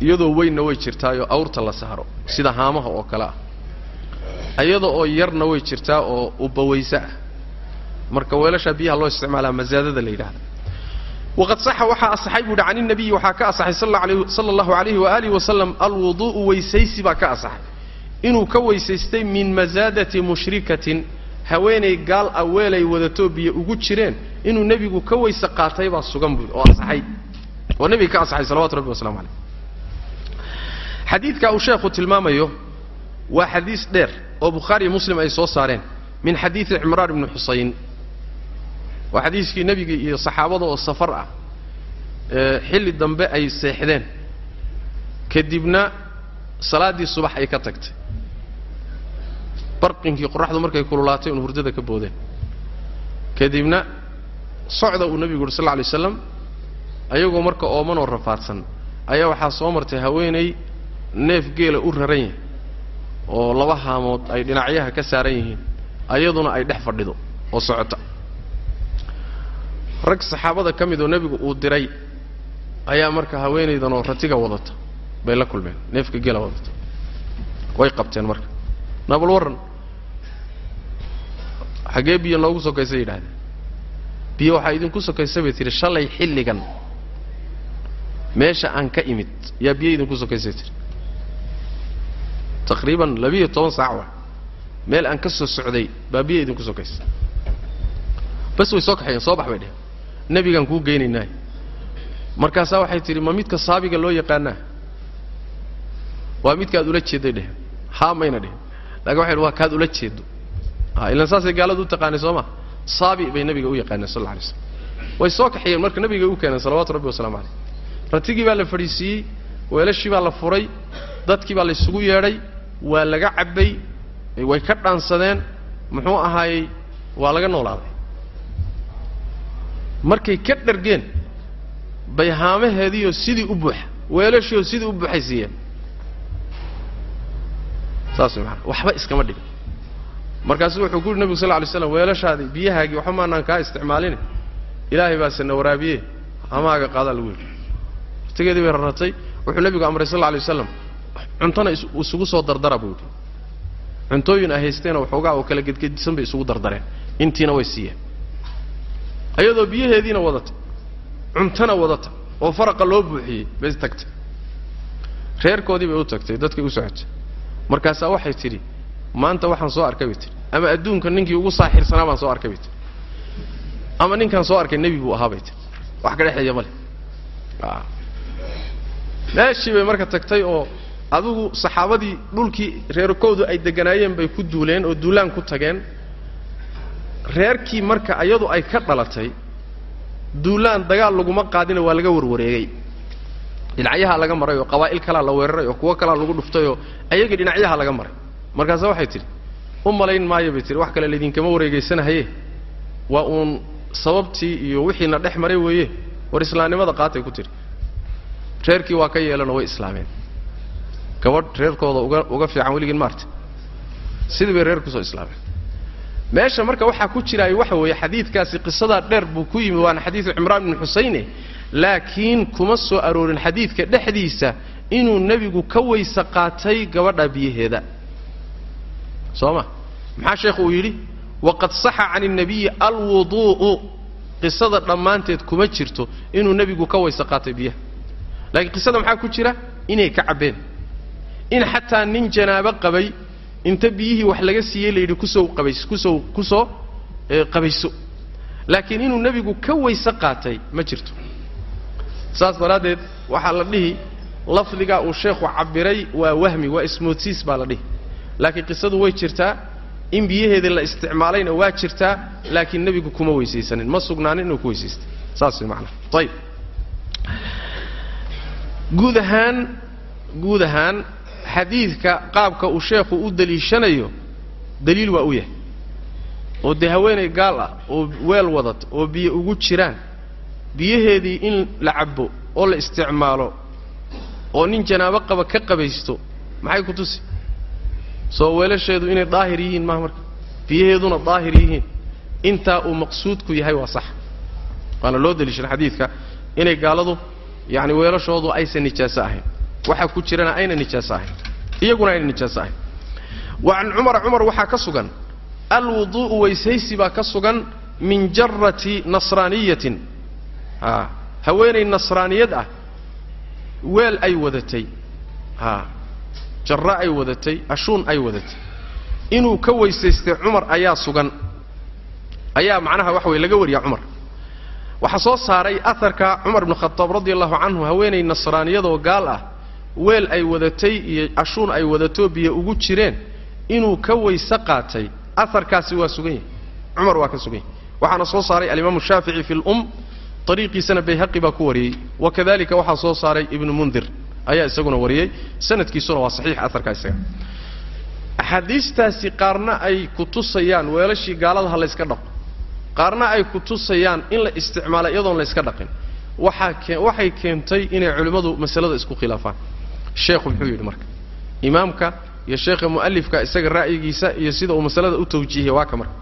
Iyadoo weynna way jirtaayoo awrta la saaro sida haamaha oo kale ah. Iyada oo yarna way jirtaa oo ubawayse ah. Marka weelashaa biyaha loo isticmaalaa masaadada la yidhahda waqad saxa waxaa asaxay buu uhi can inabiyi waxaa ka asaxay sala allahu alayhi waaalih wasalam alwuduu'u weysaysi baa ka asaxay inuu ka weysaystay min masaadati mushrikatin. Haweenay gaal ah weelay wadatoo biyo ugu jireen. Inuu nebigu ka weyse qaatay baa sugan buui oo asaxay oo nebiga ka asaxay salawatu rabbi waslamu caleyh xadiidka uu sheekhu tilmaamayo waa xadiis dheer oo bukhaariyo muslim ay soo saareen min xadiidi cimraan ibni xusayn. Waa xadiiskii nebiga iyo saxaabada oo safar ah. Xilli dambe ay seexdeen. Kadibna salaaddii subax ay ka tagtay barqinkii qoraxdu markay kululaatay un hurdada ka boodeen. Kadibna socda uu nebigu yuri sal lla alay waslam ayagoo marka oomanoo rafaadsan ayaa waxaa soo martay haweenay neef geela u raran yahay oo laba haamood ay dhinacyaha ka saaran yihiin ayaduna ay dhex fadhido oo socota. Rag saxaabada ka mid oo nebigu uu diray ayaa marka haweenaydanoo ratiga wadata bay la kulmeen neefka geela wadata. Way qabteen marka. Nabal warran xaggee biyo noogu sokaysay yidhahdeen. Biyo waxaa idinku sokaysa bay tihi shalay xilligan meesha aan ka imid yaa biyo idinku sokaysay tihi taqriiban labiiyo toban saac wa meel aan ka soo socday baa biyo idinku sokaysa bas way soo kaxeeyeen soo bax bay dheheen nebigaan kuu geynaynaaye. Markaasaa waxay tidhi ma midka saabiga loo yaqaanaa? Waa midkaad ula jeedday dheh haa mayna dheh laakiin waxay dhi waa kaad ula jeedo ilan saasay gaaladu u taqaanay soo ma? Saabi bay nabiga u yaqaaneen sal alla alay slam way soo kaxiyeen marka nabiga u keeneen salawatu rabbi wasalamu calayh ratigii baa la fadhiisiiyey weelashii baa la furay dadkii baa laysugu yeedhay waa laga cabbay way ka dhaansadeen muxuu ahaayey waa laga noolaaday. Markay ka dhargeen bay haamaheediioo sidii u buuxa weelashiioo sidii u buuxay siiyeen. Saas maanaa waxba iskama dhigin markaasu wuxuu ku yidhi nebigu sal ly slam weelashaadii biyahaagii waxba maanaan kaa isticmaalin. Ilaahay baase na waraabiye hamaaga qaadaa lagu yidhi. Waqtigeedii bay raratay wuxuu nebigu amray sal lay waslam cuntona isugu soo dardara buu yidhi. Cuntooyin ay haysteenoo waxoogaa oo kala gedgedisan bay isugu dardareen intiina way siiyeen. Ayadoo biyaheediina wadata cuntona wadata oo faraqa loo buuxiyey bay tagtay. Reerkoodii bay u tagtay dadkay u socotay. Markaasaa waxay tidhi maanta waxaan soo arkay bay tihi ama adduunka ninkii ugu saaxirsanaa baan soo arkay bay tihi ama ninkaan soo arkay nebi buu ahaa bay tihi wax ka ma leh. Meeshii bay marka tagtay oo adigu saxaabadii dhulkii reerkoodu ay deganaayeen bay ku duuleen oo duulaan ku tageen. Reerkii marka iyadu ay ka dhalatay duulaan dagaal laguma qaadina waa laga warwareegay. Dhinacyaha laga maray oo qabaa'il kalaa la weeraray oo kuwo kalaa lagu dhuftay oo ayagii dhinacyaha laga maray markaasa waxay tidhi u malayn maayo bay tihi wax kale laydinkama wareegaysanahaye waa uun sababtii iyo wixiina dhex maray weeye. War islaamnimada qaatay ku tidhi. Reerkii waa ka yeelanoo way islaameen. Gabadh reerkooda uga uga fiican weligin maarta sidii bay reer ku soo islaameen. Meesha marka waxaa ku jiraay waxa weeye xadiidkaasi qisadaa dheer buu ku yimi waana xadiidu cimraan bni xusayne laakiin kuma soo aroorin xadiidka dhexdiisa inuu nebigu ka weyse qaatay gabadha biyaheeda soo ma maxaa sheekhu uu yidhi? Waqad saxa can الnabiyi alwuduu'u qisada dhammaanteed kuma jirto inuu nebigu ka weyse qaatay biyaha. Laakiin qisada maxaa ku jira? Inay ka cabbeen. In xataa nin janaabo qabay inta biyihii wax laga siiyey layidhi ku soo qabays ku soo ku soo qabayso. Laakiin inuu nebigu ka weyse qaatay ma jirto. Saas daraaddeed waxaa la dhihi lafdigaa uu sheekhu cabbiray waa wahmi waa ismoodsiis baa la dhihi laakiin qisadu way jirtaa in biyaheedii la isticmaalayna waa jirtaa laakiin nebigu kuma weysaysanin. Ma sugnaanin inuu ku weysaystay saas way macnaha ayib guud ahaan guud ahaan xadiidka qaabka uu sheekhu u deliishanayo daliil waa u yahay. Oo dee haweenay gaal ah oo weel wadata oo biyo ugu jiraan biyaheedii in la cabbo oo la isticmaalo oo nin janaabo qaba ka qabaysto maxay ku tusi soo weelasheedu inay daahir yihiin maha marka. Biyaheeduna daahir yihiin. Intaa uu maqsuudku yahay waa sax. Waana loo deliishan xadiidka inay gaaladu yacni weelashoodu aysan nijaaso ahayn. Waxa ku jirana ayna nijaaso ahayn. Iyaguna ayna nijaaso ahayn. Wa can cumara cumar waxaa ka sugan. Alwuduu'u weysaysi baa ka sugan min jarati nasraaniyatin. Haweenay nasraaniyad ah. Weel ay wadatay jarra ay wadatay ashuun ay wadatay. Inuu ka weysaystay cumar ayaa sugan. Ayaa macnaha waxa weye laga wariya cumar. Waxaa soo saaray aharka cumar bnu khadaab radi allahu canhu haweenay nasraaniyadoo gaal ah weel ay wadatay iyo ashuun ay wadatoo biyo ugu jireen inuu ka weyse qaatay. Aharkaasi waa sugan yahay. Cumar waa ka sugan yahay. Waxaana soo saaray alimaamu shaafici fi lum ariiqiisana bayhaqi baa ku wariyey. Wakadalika waxaa soo saaray ibnu mundir ayaa isaguna wariyey. Sanadkiisuna waa saxiix aharka isaga. Axaadiistaasi qaarna ay ku tusayaan weelashii gaaladaha layska dhaqo. Qaarna ay ku tusayaan in la isticmaala iyadoon layska dhaqin. Waxay keentay inay culimmadu masalada isku khilaafaan. Sheekhu muxuu yidhi marka imaamka iyo sheekha mu'alifka isaga ra'yigiisa iyo sida uu masalada u tawjiihiyay waa ka marka.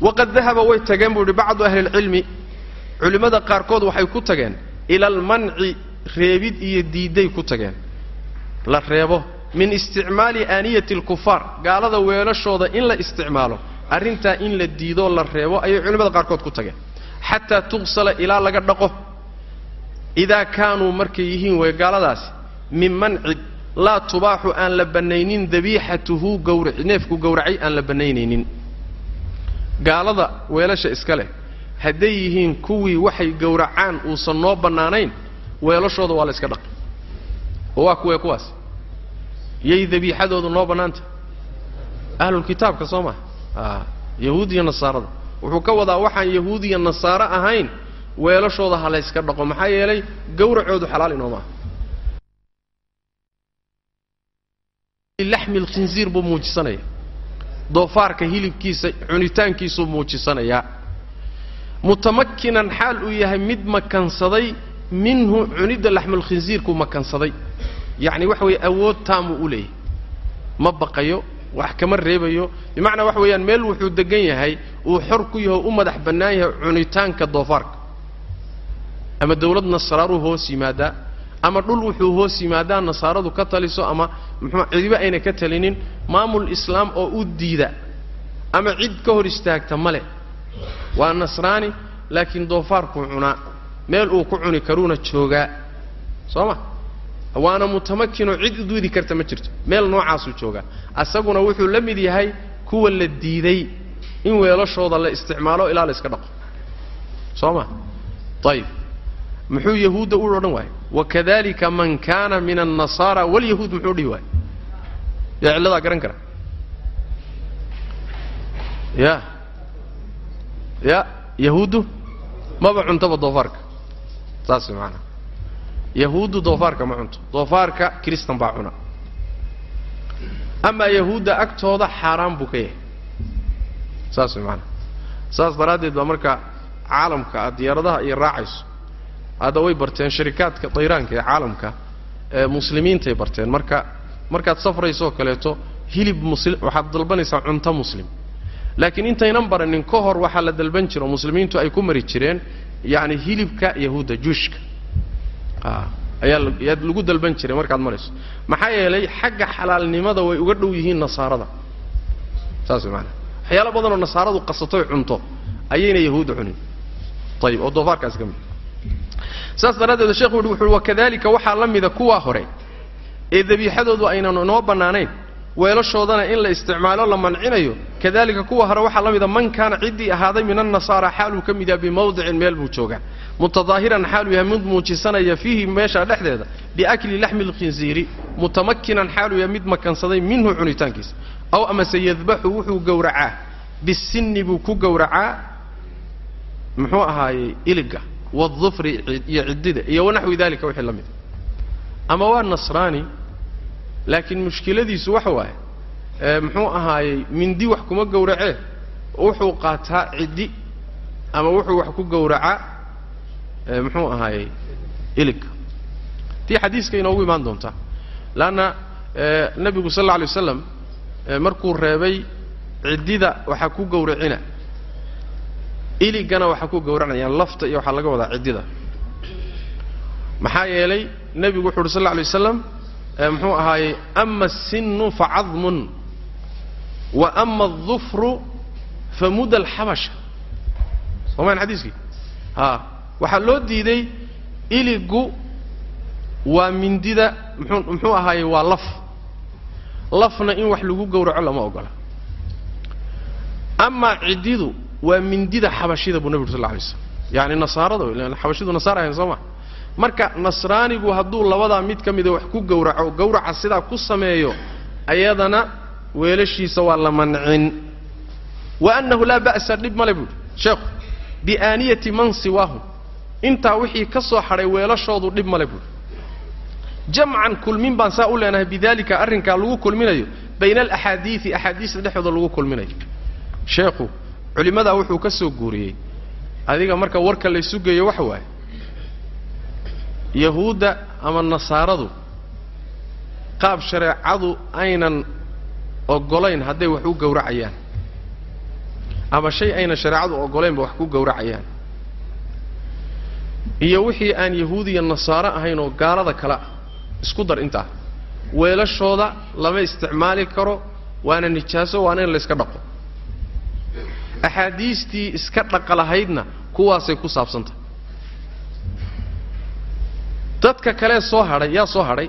Waqad dahaba way tageen buu yidhi bacdu ahli lcilmi culimmada qaarkood waxay ku tageen ila almanci reebid iyo diidday ku tageen. La reebo min isticmaali aaniyati alkufaar gaalada weelashooda in la isticmaalo arrintaa in la diidoo la reebo ayay culimmada qaarkood ku tageen. Xataa tugsala ilaa laga dhaqo. Idaa kaanuu markay yihiin way gaaladaasi min mancid laa tubaaxu aan la bannaynin dabiixatuhu gawra neefku gowracay aan la bannaynaynin. Gaalada weelasha iska leh hadday yihiin kuwii waxay gowracaan uusan noo bannaanayn weelashooda waa la iska dhaqi. Oo waa kuwee kuwaas. Yay dabiixadoodu noo bannaanta. Ahlulkitaabka soo maha a yahuud iyo nasaarada. Wuxuu ka wadaa waxaan yahuud iyo nasaaro ahayn weelashooda ha la yska dhaqo. Maxaa yeelay gawracoodu xalaal inooma aha. Laxmi lkhinziir buu muujisanaya doofaarka hilibkiisa cunitaankiisuu muujisanayaa. Mutamakinan xaal uu yahay mid makansaday minhu cunidda laxmulkhinsiirkuu makansaday. Yacni waxa weeye awood taamuu u leeyahay. Ma baqayo wax kama reebayo. Bimacnaa waxa weeyaan meel wuxuu degan yahay uu xor ku yaho u madax bannaan yahay cunitaanka doofaarka. Ama dawlad nasraaruu hoos yimaadaa ama dhul wuxuu hoos yimaadaa nasaaradu ka taliso ama muxuu cidiba ayna ka talinin maamul islaam oo u diida ama cid ka hor istaagta male waa nasraani laakiin doofaarkuu cunaa meel uu ku cuni karuuna joogaa. Soo ma waana mutamakinoo cid udwidi karta ma jirto. Meel noocaasuu joogaa. Asaguna wuxuu la mid yahay kuwa la diiday in weelashooda la isticmaalo ilaa la iska dhaqo. Soo ma ayib muxuu yahuudda u odhan waayey wakadalika man kana min annasaara walyahuud muxuu dhihi waayey yaa cilladaa garan kara. Ya ya yahuuddu maba cuntaba doofaarka saas maanaa yahuuddu doofaarka ma cunto. Doofaarka kristan baa cuna. Amaa yahuudda agtooda xaaraan buu ka yahay. Saas maanaa saas daraaddeed baa marka caalamka aad diyaaradaha iyo raacayso hadda way barteen sharikaadka dayraanka ee caalamka ee muslimiintay barteen. Marka markaad safraysoo kaleeto hilib muslim waxaad dalbanaysaa cunto muslim. Laakiin intaynan baranin ka hor waxaa la dalban jira oo muslimiintu ay ku mari jireen yacni hilibka yahuudda juushka. Ayaa yaad lagu dalban jiray markaad marayso. Maxaa yeelay xagga xalaalnimada way uga dhow yihiin nasaarada. Saas maanaa waxyaalo badanoo nasaaradu qasatoy cunto ayayna yahuudda cunin. Ayib oo doofaarkaas ka mid. Saas daraaddeed sheekhu uhi wuxuui wakadalika waxaa la mida kuwaa hore. Ee dabiixadoodu aynan inoo bannaanayn weelashoodana in la isticmaalo la mancinayo kadalika kuwa hore waxaa la mida man kaana ciddii ahaaday min annasaara xaaluu ka mid yahay bimawdicin meel buu joogaa. Mutadaahiran xaaluu yahay mid muujisanaya fiihi meesha dhexdeeda biakli laxmi lkhinsiiri mutamakinan xaaluu yahay mid makansaday minhu cunitaankiisa. Aw amase yadbaxu wuxuu gowracaa. Bisinni buu ku gowracaa muxuu ahaayey iliga waadufri iyo ciddida iyo wanaxwi dalika wixii la mida ama waa nasraani laakiin mushkiladiisu waxa waaye muxuu ahaayey mindi wax kuma gowracee. Wuxuu qaataa ciddi ama wuxuu wax ku gowracaa muxuu ahaayey ilig. Tii xadiiska inoogu imaan doontaa leanna nebigu sal alla alay waslam markuu reebay ciddida waxaa ku gowracina. Iligana waxaa ku gowracayaan lafta iyo waxaa laga wadaa ciddida. Maxaa yeelay nebigu wuxu uhi sal alla alay waslam muxuu ahaayey ama asinu facadmun wa ama aldufru famuda alxabasha. Soomaan xadiiskii? A waxaa loo diiday iligu waa mindida mxuu muxuu ahaayey waa laf. Lafna in wax lagu gowraco lama ogola. Amaa ciddidu waa mindida xabashida buu nebi uri sal lla alay slam yaani nasaarada xabashidu nasaara ahayn soo ma marka nasraanigu hadduu labadaa mid ka mida wax ku gowraco gowraca sidaa ku sameeyo ayadana weelashiisa waa la mancin. Wa annahu laa ba'sa dhib male buuhi sheekhu biaaniyati man siwaahum intaa wixii ka soo hadhay weelashoodu dhib male buuhi jamcan kulmin baan saa u leenahay bidalika arrinkaa lagu kulminayo bayna alaxaadiidi axaadiista dhexdooda lagu kulminayo. Sheekhu culimmadaa wuxuu ka soo guuriyey. Adiga marka warka laysu geeyo waxa waaye yahuudda ama nasaaradu qaab shareecadu aynan oggolayn hadday wax u gowracayaan. Ama shay aynan shareecadu oggolaynba wax ku gowracayaan. Iyo wixii aan yahuud iyo nasaaro ahayn oo gaalada kale ah isku dar intaa weelashooda lama isticmaali karo waana nijaaso waana in layska dhaqo. Axaadiistii iska dhaqa lahaydna kuwaasay ku saabsantahay dadka kalee soo hadhay yaa soo hadhay?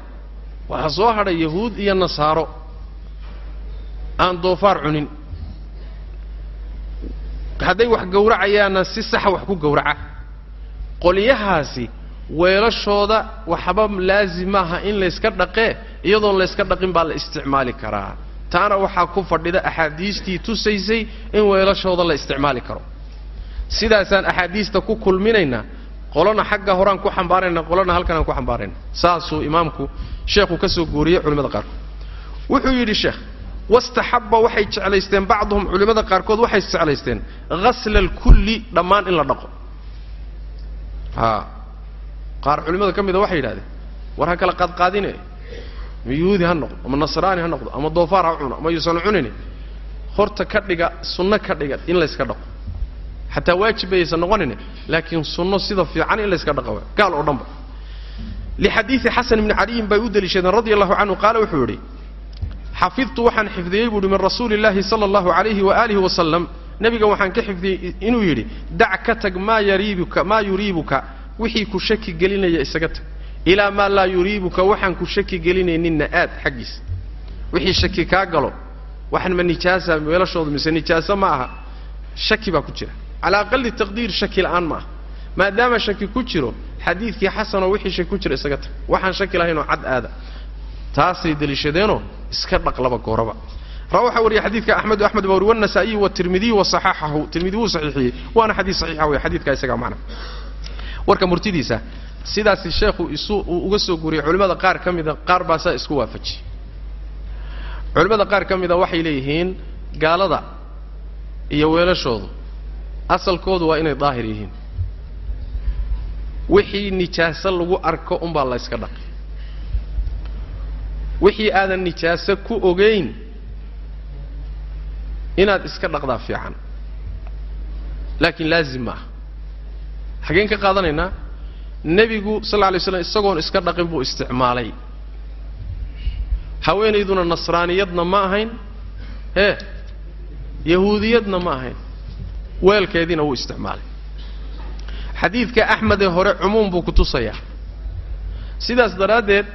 Waxaa soo hadhay yahuud iyo nasaaro. Aan doofaar cunin. Hadday wax gowracayaanna si saxa wax ku gowraca. Qolyahaasi weelashooda waxba laazim maaha in layska dhaqee iyadoon layska dhaqin baa la isticmaali karaa. Taana waxaa ku fadhida axaadiistii tusaysay in weelashooda la isticmaali karo. Sidaasaan axaadiista ku kulminaynaa qolona xagga horaan ku xambaarayna qolona halkanaan ku xambaarayna. Saasuu imaamku sheekhu ka soo guuriyey culimmada qaarkood wuxuu yidhi sheekh wastaxabba waxay jeclaysteen bacduhum culimmada qaarkood waxay jeclaysteen ghasla alkulli dhammaan in la dhaqo. A qaar culimmada ka mida waxay yidhahdeen war ha kala qaadqaadine ama yuhuudi ha noqdo ama nasraani ha noqdo ama doofaar ha cuno ama yuusan cunini horta ka dhiga sunno ka dhiga in layska dhaqo xataa waajib bayaysan noqonine laakiin sunno sida fiican in layska dhaqo gaal oo dhanba. Lixadiidi xasan ibni caliyin bay u deliishadeen radia allahu canhu qaala wuxuu yidhi xafidtu waxaan xifdiyey buuhi min rasuuli illaahi sala allahu calayhi waaalihi wasalam nebiga waxaan ka xifdiyey inuu yidhi dac ka tag maa yariibuka maa yuriibuka wixii ku shaki gelinaya isaga tag. Ilaa maa laa yuriibuka waxaan ku shaki gelinayninna aad xaggiisa wixii shaki kaa galo waxan ma weelashoodu mise nijaaso ma aha shaki baa ku jira calaa aqali taqdiir shaki la'aan ma aha maadaama shaki ku jiro xadiidkii xasanoo wixii shaki ku jira isaga tag. Waxaan shaki lahaynoo cad aada. Taasay deliishadeenoo iska dhaq laba gooraba ra waxaa wariya xadiidka axmed axmed baa wari wanasaa'iyi watirmidiy wasaxaxahu tirmidi wuu saxiixiyey. Waana xadiid saxiixa wey xadiidka isagaa macna warka murtidiisa sidaasi sheekhu isu uu uga soo guuriyey culimmada qaar ka mida qaar baa isku waafajiyey. Culimmada qaar ka mida waxay leeyihiin gaalada iyo weelashoodu asalkoodu waa inay daahir yihiin. Wixii nijaaso lagu arko unbaa la yska dhaqi. Wixii aadan nijaaso ku ogayn inaad iska dhaqdaa fiican. Laakiin laazim ma aha xaggeen ka qaadanaynaa nebigu sal lla lay slam isagoon iska dhaqin buu isticmaalay. Haweenayduna nasraaniyadna ma ahayn ee yahuudiyadna ma ahayn weelkeediina wuu isticmaalay. Xadiidka axmed ee hore cumuum buu ku tusayaa. Sidaas daraaddeed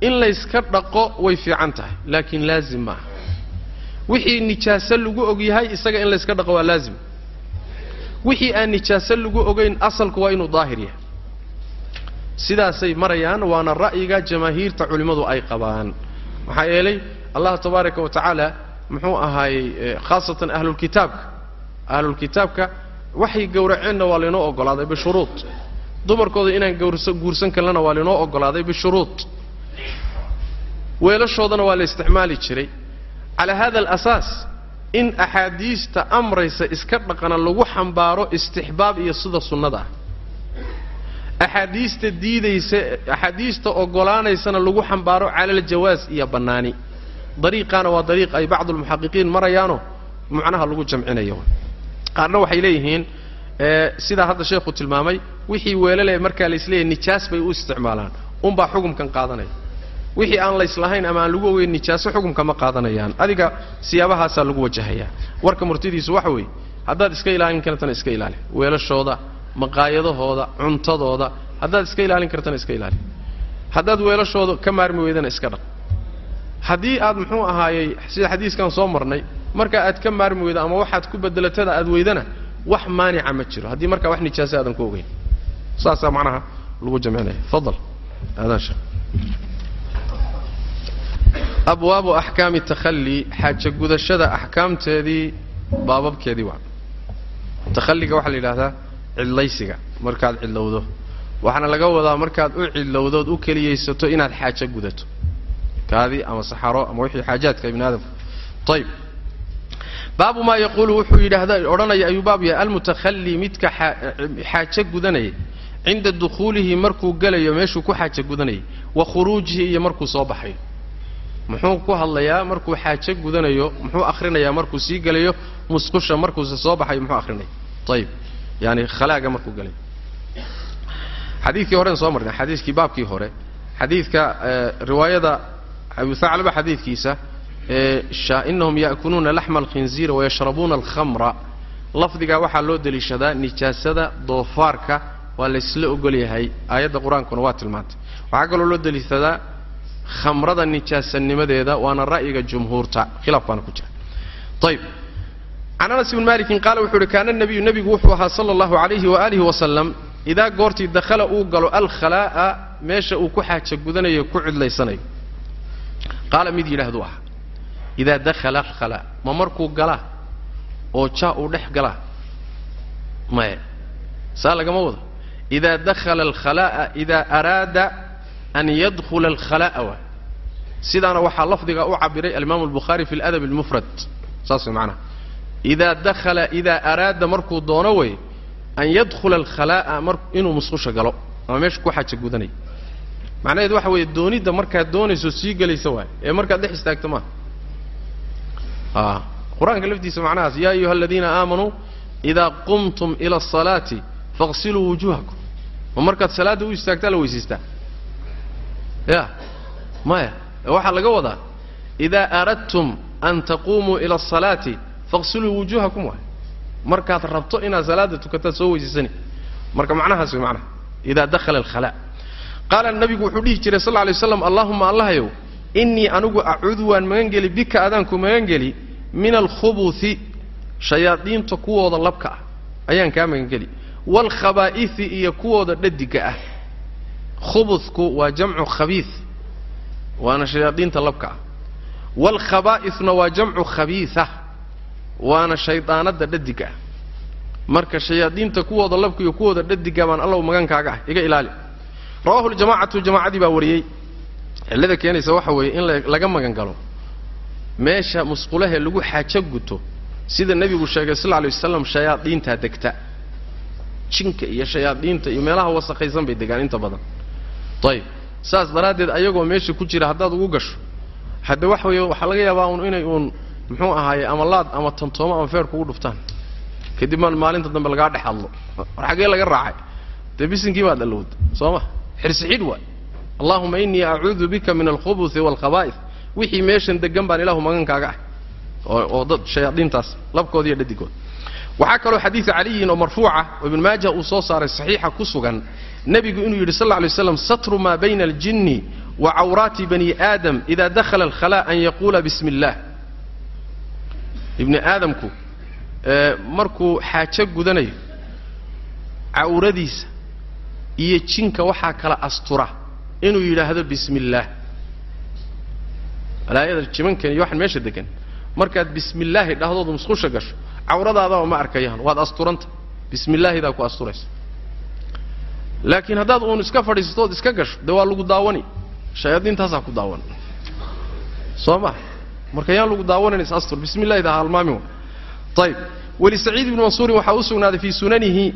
in layska dhaqo way fiican tahay laakiin laazim maaha. Wixii nijaaso lagu og yahay isaga in layska dhaqo waa laazim. Wixii aan nijaaso lagu ogayn asalku waa inuu daahir yahay. Sidaasay marayaan waana ra'yiga jamaahiirta culimmadu ay qabaan. Maxaa yeelay allah tabaaraka wa tacaala muxuu ahaayey khaasatan ahlulkitaabka ahlulkitaabka waxay gowraceenna waa laynoo oggolaaday bishuruud dumarkooda inaan guursan karnana waa laynoo oggolaaday bishuruud weelashoodana waa la isticmaali jiray. Calaa hada alasaas in axaadiista amraysa iska dhaqana lagu xambaaro istixbaab iyo sida sunnada ah. Axaadiista diidaysa axaadiista oggolaanaysana lagu xambaaro cala aljawaas iyo bannaani. Dariiqaana waa dariiq ay bacdu almuxaqiqiin marayaano macnaha lagu jamcinayo qaarna waxay leeyihiin sidaa hadda sheekhu tilmaamay wixii weelale markaa laisleeyahy nijaas bay u isticmaalaan unbaa xukumkan qaadanaya. Wixii aan layslahayn ama aan lagu ogeyn nijaaso xukumka ma qaadanayaan adiga siyaabahaasaa lagu wajahayaa. Warka murtidiisu waxa weeye haddaad iska ilaalin kartana iska ilaali. Weelashooda maqaayadahooda cuntadooda haddaad iska ilaalin kartana iska ilaali. Haddaad weelashooda ka maarmi weydana iska dhaq. Haddii aad muxuu ahaayey sida xadiiskan soo marnay marka aad ka maarmi weydo ama waxaad ku bedelatada aad weydana wax maanica ma jiro. Haddii markaa wax nijaasa aadan ku ogeyn. Saasaa macnaha lagu jamcinaya fadal. Aadaan sheekh abwaabu axkaami takhali xaaja gudashada axkaamteedii baababkeedii waa. Takhaliga waxaa la yidhahdaa cidlaysiga. Markaad cidlowdo. Waxaana laga wadaa markaad u cidlowdood u keliyaysato inaad xaajo gudato. Kaadi ama saxaro ama wixii xaajaadka ibni aadamka ayib baabu maa yaquulu wuxuu yidhaahda odhanaya ayuu baab yahay almutakhali midka xaajo gudanaya cinda dukhuulihi markuu gelayo meeshuu ku xaajo gudanayay wa khuruujihi iyo markuu soo baxayo. Muxuu ku hadlayaa markuu xaajo gudanayo muxuu akhrinayaa markuu sii gelayo musqusha markuuse soo baxayo muxuu akhrinaya ayib yani khalaaga markuu gelayo. Xadiidkii horen soo marnay xadiiskii baabkii hore. Xadiidka riwaayada abu thaclaba xadiidkiisa inahum ya'kuluuna laxma alkhinziira wayashrabuuna alkhamra. Lafdigaa waxaa loo deliishadaa nijaasada doofaarka waa laysla ogol yahay. Aayadda qur'aankuna waa tilmaantay. Waxaa kaloo loo deliishadaa khamrada nijaasanimadeeda waana ra'yiga jumhuurta. Khilaaf baana ku jira. Ayib can anas ibni malikin qaala wuxuu uhi kaana nabiyu nebigu wuxuu ahaa sala allahu alayhi waaalihi wasalam idaa goortii dakhala uu galo alkhalaa'a meesha uu ku xaaja gudanayo ku cidlaysanayo. Qaala mid yidhaahdu ah idaa dakhala alkhalaa ma markuu galaa oo jaa uu dhex galaa maya saa lagama wado idaa dakhala alkhalaa'a idaa araada an yadkhula alkhalaa'a waa sidaana waxaa lafdiga u cabiray alimaamu albukhaari fi aladab almufrad saas macnaha idaa dakhala idaa araada markuu doono wey an yadkhula alkhalaa'a mar inuu musqusha galo ama meesha ku xaja gudanaya macnaheedu waxa weeye doonidda markaad doonayso sii gelaysa waay ee markaad dhex istaagto maaha qur'aanka laftiisa macnahaas yaa ayuha aladiina aamanuu idaa qumtum ila asalaati faqsiluu wujuuhakum ma markaad salaadda u istaagtaa la weysaystaa ya maya waxaa laga wadaa idaa aradtum an taquumuu ila asalaati faqsiluu wujuuhakum waay. Markaad rabto inaad salaada tukataad soo weysaysani marka macnahaas way macnaha idaa dakhala alkhalaa qaala nabigu wuxuu dhihi jiray sal lla alay waslam allahuma allahayow innii anigu acuudu waan magan geli bika adaanku magan geli min alkhubuthi shayaadiinta kuwooda labka ah. Ayaan kaa magan geli waalkhabaa'ifi iyo kuwooda dhadiga ah. Khubudku waa jamcu khabiid waana shayaadiinta labka ah. Waalkhabaa'ifna waa jamcu khabiisa waana shaydaanadda dhadiga ah. Marka shayaadiinta kuwooda labka iyo kuwooda dhadiga baan allow magankaaga ah iga ilaali. Rawahu ljamacatu jamaacadii baa wariyey cillada keenaysa waxa weeye in laga magan galo meesha musqulahe lagu xaajo guto sida nebigu sheegay sal lla lay wasalam shayaadiintaa degta. Jinka iyo shayaadiinta iyo meelaha wasakhaysan bay degaan inta badan. Ayib saas daraaddeed ayagoo meesha ku jira haddaad ugu gasho hadde wax weeye waxaa laga yaabaa un inay uun muxuu ahaaye ama laad ama tantoomo ama feer kugu dhuftaan. Kadib maan maalinta dambe lagaa dhex hadlo. War xaggee laga raacay. Dee bisinkii baad allowda soo ma? Xirsi waay allahuma innii acuudu bika min alkhubuthi waalkhabaa'if wixii meeshan degan baan ilaahu magankaaga ah. Oo dad shayaadiintaas labkooda iyo dhadigooda waxaa kaloo xadiida caliyin oo marfuuca oo ibnu maaja uu soo saaray saxiixa ku sugan. Nebigu inuu yidhi sal alay slam satru maa bayna aljinni wa cawraati bani aadam ida dakhala alkhalaa an yaquula bismi اllah ibni aadamku markuu xaajo gudanayo cawradiisa iyo jinka waxaa kala astura inuu yidhaahdo bismi illaah alaayada jimankan iyo waxaan meesha degan markaad bismi dhahdood musqusha gasho cawradaadaba ma arkayaan waad asturanta. Bismi ku asturaysa. Laakiin haddaad uun iska fadhiistood iska gasho dee waa lagu daawani. Shayaadiintaasaa ku daawan. Soo ma? Marka yaan lagu daawanayn is astur. Bismi illahida ha halmaamin wa ayib wlisaciid ibni mansuurin waxaa u sugnaaday fii sunanihi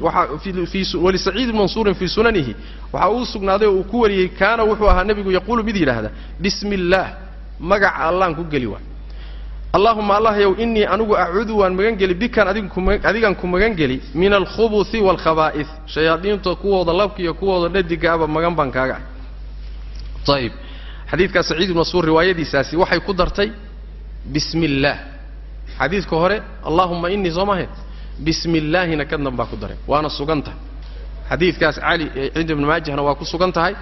walisaciid ibni mansuurin fii sunanihi waxaa uu sugnaaday oo uu ku wariyey kaana wuxuu ahaa nebigu yaquulu mid yidhaahda bismi magaca allaan ku geli waay allahuma allahyow innii anigu acuudu waan magan geli bikan adigan ku magan geli min alkhubuthi waalkhabaa'is shayaadiinta kuwooda labka iyo kuwooda dhadigaaba magan baan kaaga. Ayib xadiidkaa saciid ibn mansuur riwaayadiisaasi waxay ku dartay bismi xadiidka hore allahuma innii soo maahayn bismi illaahina ka dan baa ku daray. Waana sugan tahay xadiidkaas cali cinda ibni maajahna waa ku sugan tahay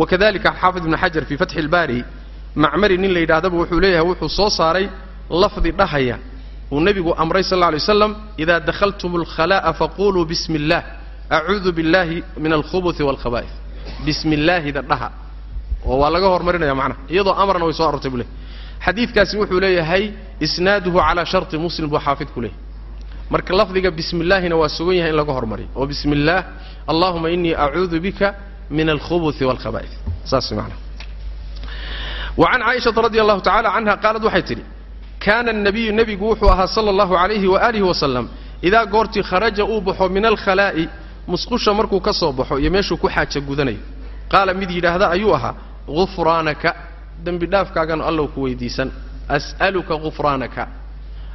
wakadalika xaafid ibni xajar fii fatxi ilbaari macmari nin la yidhahdaba wuxuu leeyahay wuxuu soo saaray lafdi dhahaya uu nebigu amray sal alla alay waslam idaa dakhaltum alkhalaa'a faquluu bismi illaah acuudu billahi min alkhubuthi waalkhaba'is bismi illaahida dhaha. Oo waa laga hormarinaya macnaha. Iyadoo amarna way soo arortay buu lehy xadiidkaasi wuxuu leeyahay isnaaduhu calaa sharti muslim buu xaafidku leeyahy marka lafdiga bismi illaahina waa sugan yahay in laga hormariyo. Oo bismi illaah allahuma innii acuudu bika min alkhubuthi waalkhaba'is saas macnaha. Wa can caaishata radi allahu tacala canha qaalad waxay tidhi kaana الnabiyu nebigu wuxuu ahaa sala allahu alayhi waalihi wasalam idaa goortii kharaja uu baxo min alkhalaa'i musqusha markuu ka soo baxo iyo meeshuu ku xaaja gudanayo qaala mid yidhaahda ayuu ahaa gufraanaka dembi dhaafkaagan allow ku weydiisan as'aluka gufraanaka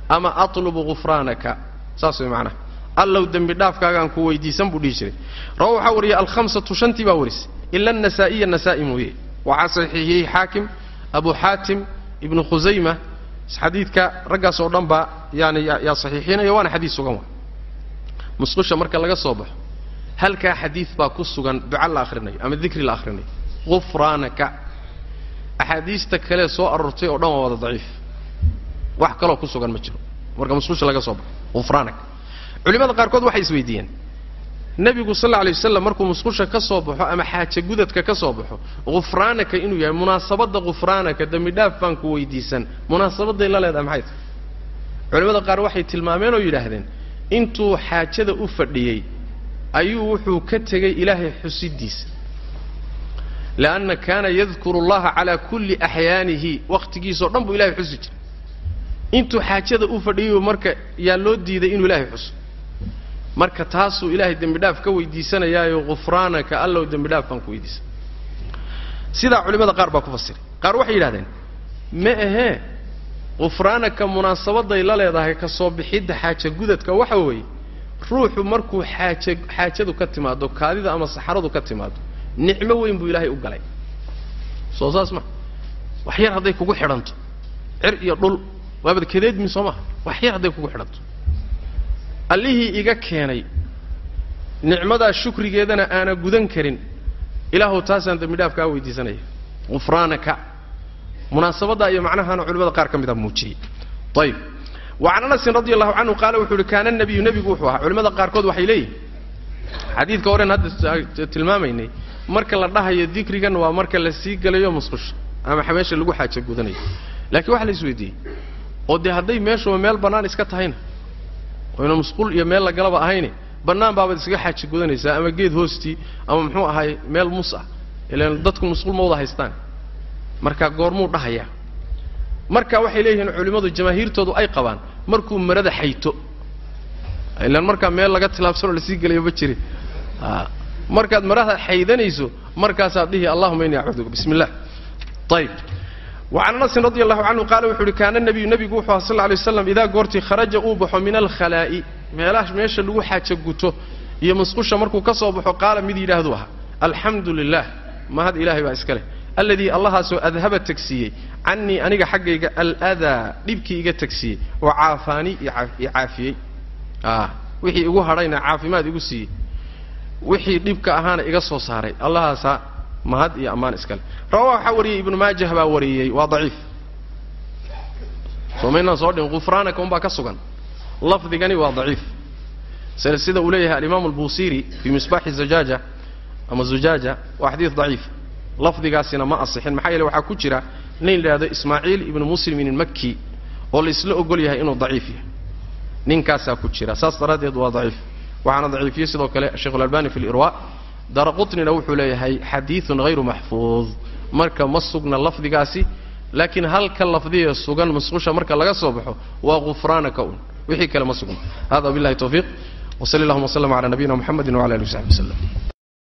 ama atlubu gufraanaka. Saas way macnaha. Allow dembi dhaafkaagaan ku weydiisan buu dhihi jiray. Rawa waxaa wariyay alhamsatu shantii baa warisay ila anasaa'iya nasaa'i mooye. Waxaa saxiixiyey xaakim abu xaatim ibnu khusayma xadiidka raggaas oo dhan baa yaani yaa saxiixinaya waana xadiis sugan wa musqusha marka laga soo baxo halkaa xadiid baa ku sugan duca la akhrinayo ama dikri la akhrinayo gufraanaka axaadiista kale soo aroortay oo dhan waa wada daciif wax kaloo ku sugan ma jiro marka musqusha laga soo baxo gufraanaka culimada qaarkood waxay isweydiiyeen nebigu sal alla alay wasalam markuu musqusha ka soo baxo ama xaaja gudadka ka soo baxo khufraanaka inuu yahay munaasabadda khufraanaka dembi dhaaf baan ku weydiisan munaasabadday la leedahay maxay tahay culimmada qaar waxay tilmaameen oo yidhaahdeen intuu xaajada u fadhiyey ayuu wuxuu ka tegey ilaahay xusidiisa lianna kaana yadkuru allaha calaa kulli axyaanihi wakhtigiisao dhan buu ilahay xusi jiray intuu xaajada u fadhiyay marka yaa loo diiday inuu ilaahay xuso marka taasuu ilaahay dembi dhaaf ka weydiisanayaayo khufraanaka allow dembi dhaaf baan ku weydiisan sidaa culimmada qaar baa ku fasiray qaar waxay yidhahdeen ma ahee khufraanaka munaasabadday la leedahay ka soo bixidda xaaja gudadka waxa weeye ruuxu markuu xaaja xaajadu ka timaado kaadida ama saxaradu ka timaado nicmo weyn buu ilaahay u galay. Soo saas ma. Wax yar hadday kugu xidhanto. Cir iyo dhul. Waabad kadeedmi soo maha wax yar hadday kugu xidhanto. Allihii iga keenay nicmadaa shukrigeedana aana gudan karin ilaahuw taasaan dembi dhaaf kaa weydiisanaya. Khufraanaka munaasabaddaa iyo macnahaana culimada qaar ka mida muujiyey. Ayib wa anasin radi allahu canhu qaala wuxuu uhi kaana nabiyu nebigu wuxuu ahaa. Culimmada qaarkood waxay leeyihiin xadiidka horen hadda tilmaamaynay marka la dhahayo dikrigan waa marka la sii gelayo musqusha ama meesha lagu xaaja gudanayo. Laakiin waxa la isweydiiyey oo dee hadday meeshuba meel bannaan iska tahayna oyna musqul iyo meel la galaba ahayne bannaan baabaad iskaga xaaja gudanaysaa ama geed hoostii ama muxuu ahay meel mus ah ilaan dadku musqul ma wada haystaan. Marka goormuu dhahayaa. Marka waxay leeyihiin culimmadu jamaahiirtoodu ay qabaan markuu marada xayto ilaan markaa meel laga tilaabsanoo la sii gelayo ma jiri markaad marada xaydanayso markaasaad dhihi allahuma innii acuuduka bismi ayib wacan anasin radi allahu canhu qaala wuxu uhi kaana nabiyu nebigu wuxuu aha sal alay waslam idaa goortii kharaja uu baxo min alkhalaa'i. Meelaha meesha lagu xaaja guto iyo musqusha markuu ka soo baxo qaala mid yidhaahdu ahaa alxamdu lilah mahad ilaahay baa iska leh. Alladii allahaasoo adhaba tegsiiyey cannii aniga xaggayga aladaa dhibkii iga tegsiiyey oo caafaanii i caafiyey. Wixii igu hadhayna caafimaad igu siiyey wixii dhibka ahaana iga soo saaray. Allahaasaa mahad iyo ammaan iskale. Rawaa waxaa wariyey ibnu maajah baa wariyey. Waa daciif. Soomaynaan soo dhin khufraanaka unbaa ka sugan. Lafdigani waa daciif. Sida uu leeyahay alimaam albusiri fii misbaaxi zajaaja ama zujaaja waa xadiid daciif. Lafdigaasina ma asixin. Maxaa yeele waxaa ku jira nin yidhaahdo ismaaciil ibnu muslimin ilmaki oo la ogol yahay inuu daciif yahay. Ninkaasaa ku jira. Saas daraaddeed waa daciif waxaana daciifiyey sidoo kale sheikh alalbani fi lirwa dara qutnina wuxuu leeyahay xadiidun hayru maxfuud marka ma sugna lafdigaasi laakiin halka lafdiya sugan musqusha marka laga soo baxo waa khufraanaka un. Wixii kale ma sugna. Hada billahi tawfiiq. Wsali allahuma wslm ala nabiyina mxamedi wala alihi w saxbi wslem